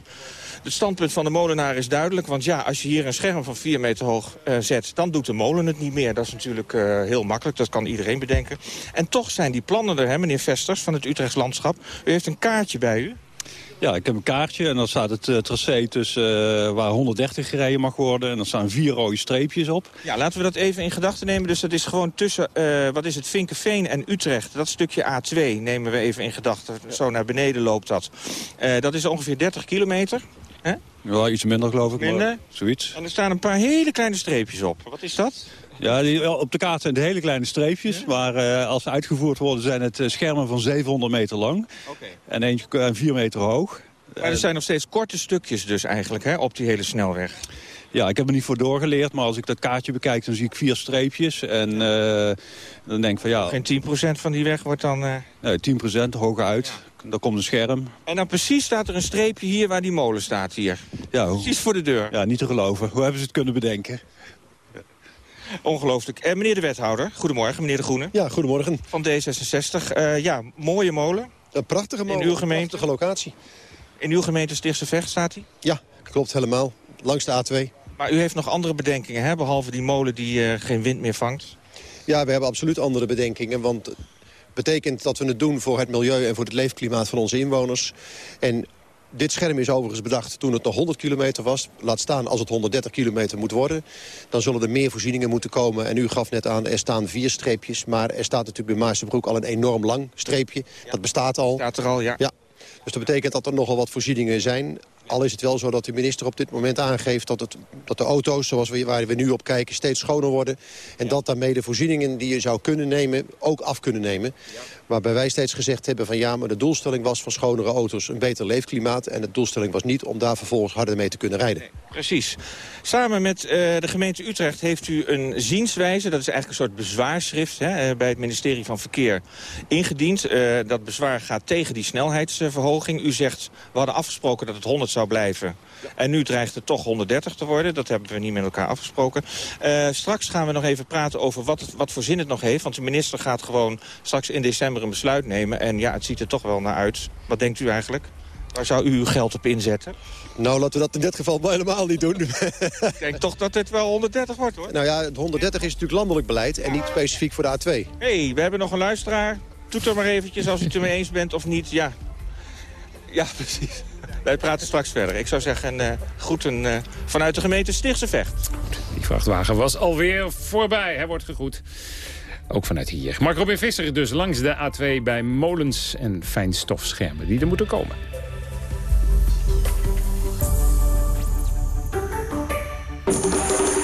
Het standpunt van de molenaar is duidelijk. Want ja, als je hier een scherm van 4 meter hoog uh, zet... dan doet de molen het niet meer. Dat is natuurlijk uh, heel makkelijk. Dat kan iedereen bedenken. En toch zijn die plannen er, hè, meneer Vesters van het Utrechts Landschap. U heeft een kaartje bij u. Ja, ik heb een kaartje en dan staat het uh, tracé tussen uh, waar 130 gereden mag worden. En dan staan vier rode streepjes op. Ja, laten we dat even in gedachten nemen. Dus dat is gewoon tussen, uh, wat is het, Vinkenveen en Utrecht. Dat stukje A2 nemen we even in gedachten. Zo naar beneden loopt dat. dat is ongeveer 30 kilometer. Hè? Ja, iets minder geloof ik, minder? maar zoiets. En er staan een paar hele kleine streepjes op. Wat is dat? Ja, die, op de kaart zijn de hele kleine streepjes. Ja? Maar uh, als ze uitgevoerd worden zijn het schermen van 700 meter lang. Okay. En eentje uh, 4 meter hoog. Maar er zijn nog steeds korte stukjes dus eigenlijk hè, op die hele snelweg. Ja, ik heb er niet voor doorgeleerd, maar als ik dat kaartje bekijk... dan zie ik vier streepjes en uh, dan denk ik van ja... Geen 10% van die weg wordt dan... Uh... Nee, 10% hooguit. Dan komt een scherm. En dan precies staat er een streepje hier waar die molen staat hier. Ja, precies voor de deur. Ja, niet te geloven. Hoe hebben ze het kunnen bedenken? Ongelooflijk. En meneer de wethouder, goedemorgen, meneer de Groene. Ja, goedemorgen. Van D66. Uh, ja, mooie molen. Een prachtige molen, In uw gemeente. prachtige locatie. In uw gemeente Stichtse Vecht staat hij? Ja, klopt helemaal. Langs de A2. Maar u heeft nog andere bedenkingen, hè? behalve die molen die uh, geen wind meer vangt? Ja, we hebben absoluut andere bedenkingen. Want betekent dat we het doen voor het milieu en voor het leefklimaat van onze inwoners. En dit scherm is overigens bedacht toen het nog 100 kilometer was. Laat staan als het 130 kilometer moet worden. Dan zullen er meer voorzieningen moeten komen. En u gaf net aan, er staan vier streepjes. Maar er staat natuurlijk bij Maarsenbroek al een enorm lang streepje. Ja. Dat bestaat al. Staat er al, ja. ja. Dus dat betekent dat er nogal wat voorzieningen zijn. Al is het wel zo dat de minister op dit moment aangeeft... dat, het, dat de auto's, zoals we, waar we nu op kijken, steeds schoner worden. En ja. dat daarmee de voorzieningen die je zou kunnen nemen... ook af kunnen nemen. Waarbij wij steeds gezegd hebben van... ja, maar de doelstelling was van schonere auto's een beter leefklimaat... en de doelstelling was niet om daar vervolgens harder mee te kunnen rijden. Precies. Samen met uh, de gemeente Utrecht heeft u een zienswijze... dat is eigenlijk een soort bezwaarschrift hè, bij het ministerie van Verkeer ingediend. Uh, dat bezwaar gaat tegen die snelheidsverhoging. U zegt, we hadden afgesproken dat het 100 zou blijven. En nu dreigt het toch 130 te worden. Dat hebben we niet met elkaar afgesproken. Straks gaan we nog even praten over wat, wat voor zin het nog heeft. Want de minister gaat gewoon straks in december een besluit nemen. En ja, het ziet er toch wel naar uit. Wat denkt u eigenlijk? Waar zou u uw geld op inzetten? Nou, laten we dat in dit geval *laughs* helemaal niet doen. Ik denk toch dat dit wel 130 wordt, hoor. Nou ja, het 130 is natuurlijk landelijk beleid en niet specifiek voor de A2. Hé, hey, we hebben nog een luisteraar. Toet er maar eventjes als u het ermee eens bent of niet. Ja, ja *laughs* precies. Wij praten straks verder. Ik zou zeggen, uh, groeten uh, vanuit de gemeente Stichtse Vecht. Die vrachtwagen was alweer voorbij. Hij wordt gegroet. Ook vanuit hier. Mark Robin Visser dus langs de A2 bij molens en fijnstofschermen die er moeten komen.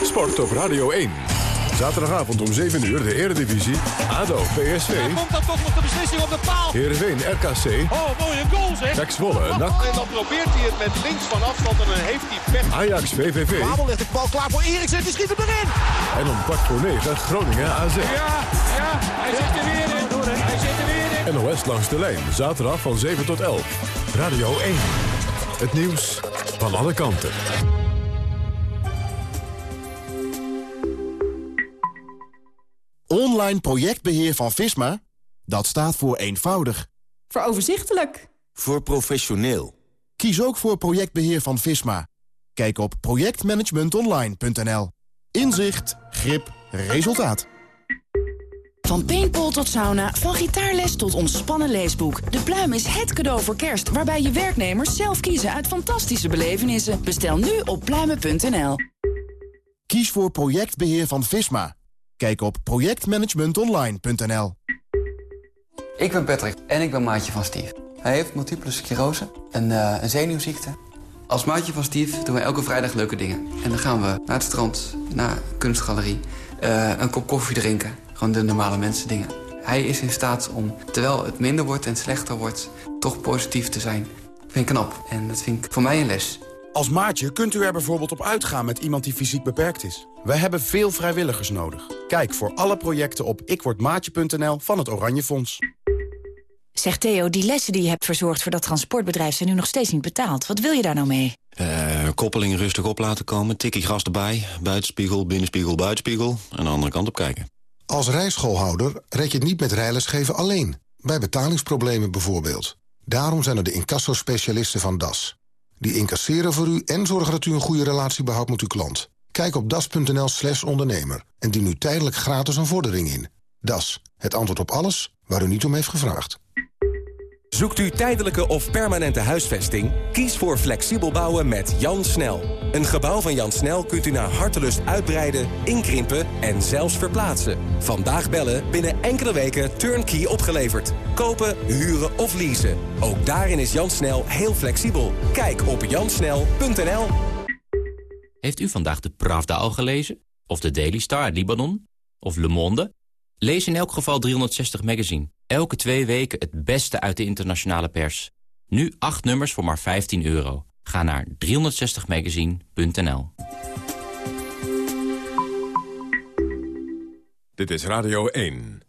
Sport op Radio 1. Zaterdagavond om 7 uur de Eredivisie. ADO, PSV. Daar komt dan toch nog de beslissing op de paal. Heerenveen, RKC. Oh, mooie goal zeg. Pek Zwolle, NAC. En dan probeert hij het met links van afstand en dan heeft hij pech. Ajax, VVV. Babel legt de bal klaar voor Eriksen, die schiet hem erin. En om kwart voor 9 Groningen, AZ. Ja, ja, hij zit er weer in. Hij zit er weer in. NOS langs de lijn, zaterdag van 7 tot 11. Radio 1. Het nieuws van alle kanten. Online projectbeheer van Visma? Dat staat voor eenvoudig. Voor overzichtelijk. Voor professioneel. Kies ook voor projectbeheer van Visma. Kijk op projectmanagementonline.nl. Inzicht, grip, resultaat. Van paintball tot sauna, van gitaarles tot ontspannen leesboek. De Pluim is het cadeau voor kerst, waarbij je werknemers zelf kiezen uit fantastische belevenissen. Bestel nu op pluimen.nl. Kies voor projectbeheer van Visma. Kijk op projectmanagementonline.nl. Ik ben Patrick en ik ben maatje van Steve. Hij heeft multiple sclerose, een, uh, een zenuwziekte. Als maatje van Steve doen we elke vrijdag leuke dingen. En dan gaan we naar het strand, naar een kunstgalerie, uh, een kop koffie drinken. Gewoon de normale mensen dingen. Hij is in staat om, terwijl het minder wordt en slechter wordt, toch positief te zijn. Vind ik knap en dat vind ik voor mij een les. Als maatje kunt u er bijvoorbeeld op uitgaan met iemand die fysiek beperkt is. Wij hebben veel vrijwilligers nodig. Kijk voor alle projecten op ikwordmaatje.nl van het Oranje Fonds. Zeg Theo, die lessen die je hebt verzorgd voor dat transportbedrijf... zijn nu nog steeds niet betaald. Wat wil je daar nou mee? Uh, koppeling rustig op laten komen, tikkie gras erbij... buitenspiegel, binnenspiegel, buitenspiegel... en de andere kant op kijken. Als rijschoolhouder red je het niet met rijlesgeven alleen. Bij betalingsproblemen bijvoorbeeld. Daarom zijn er de incassospecialisten van DAS. Die incasseren voor u en zorgen dat u een goede relatie behoudt met uw klant. Kijk op das.nl slash ondernemer en dien nu tijdelijk gratis een vordering in. Das, het antwoord op alles waar u niet om heeft gevraagd. Zoekt u tijdelijke of permanente huisvesting? Kies voor flexibel bouwen met Jan Snel. Een gebouw van Jan Snel kunt u naar hartelust uitbreiden, inkrimpen en zelfs verplaatsen. Vandaag bellen, binnen enkele weken turnkey opgeleverd. Kopen, huren of leasen. Ook daarin is Jan Snel heel flexibel. Kijk op jansnel.nl Heeft u vandaag de Pravda al gelezen? Of de Daily Star uit Libanon? Of Le Monde? Lees in elk geval 360 Magazine. Elke twee weken het beste uit de internationale pers. Nu acht nummers voor maar 15 euro. Ga naar 360magazine.nl. Dit is Radio 1.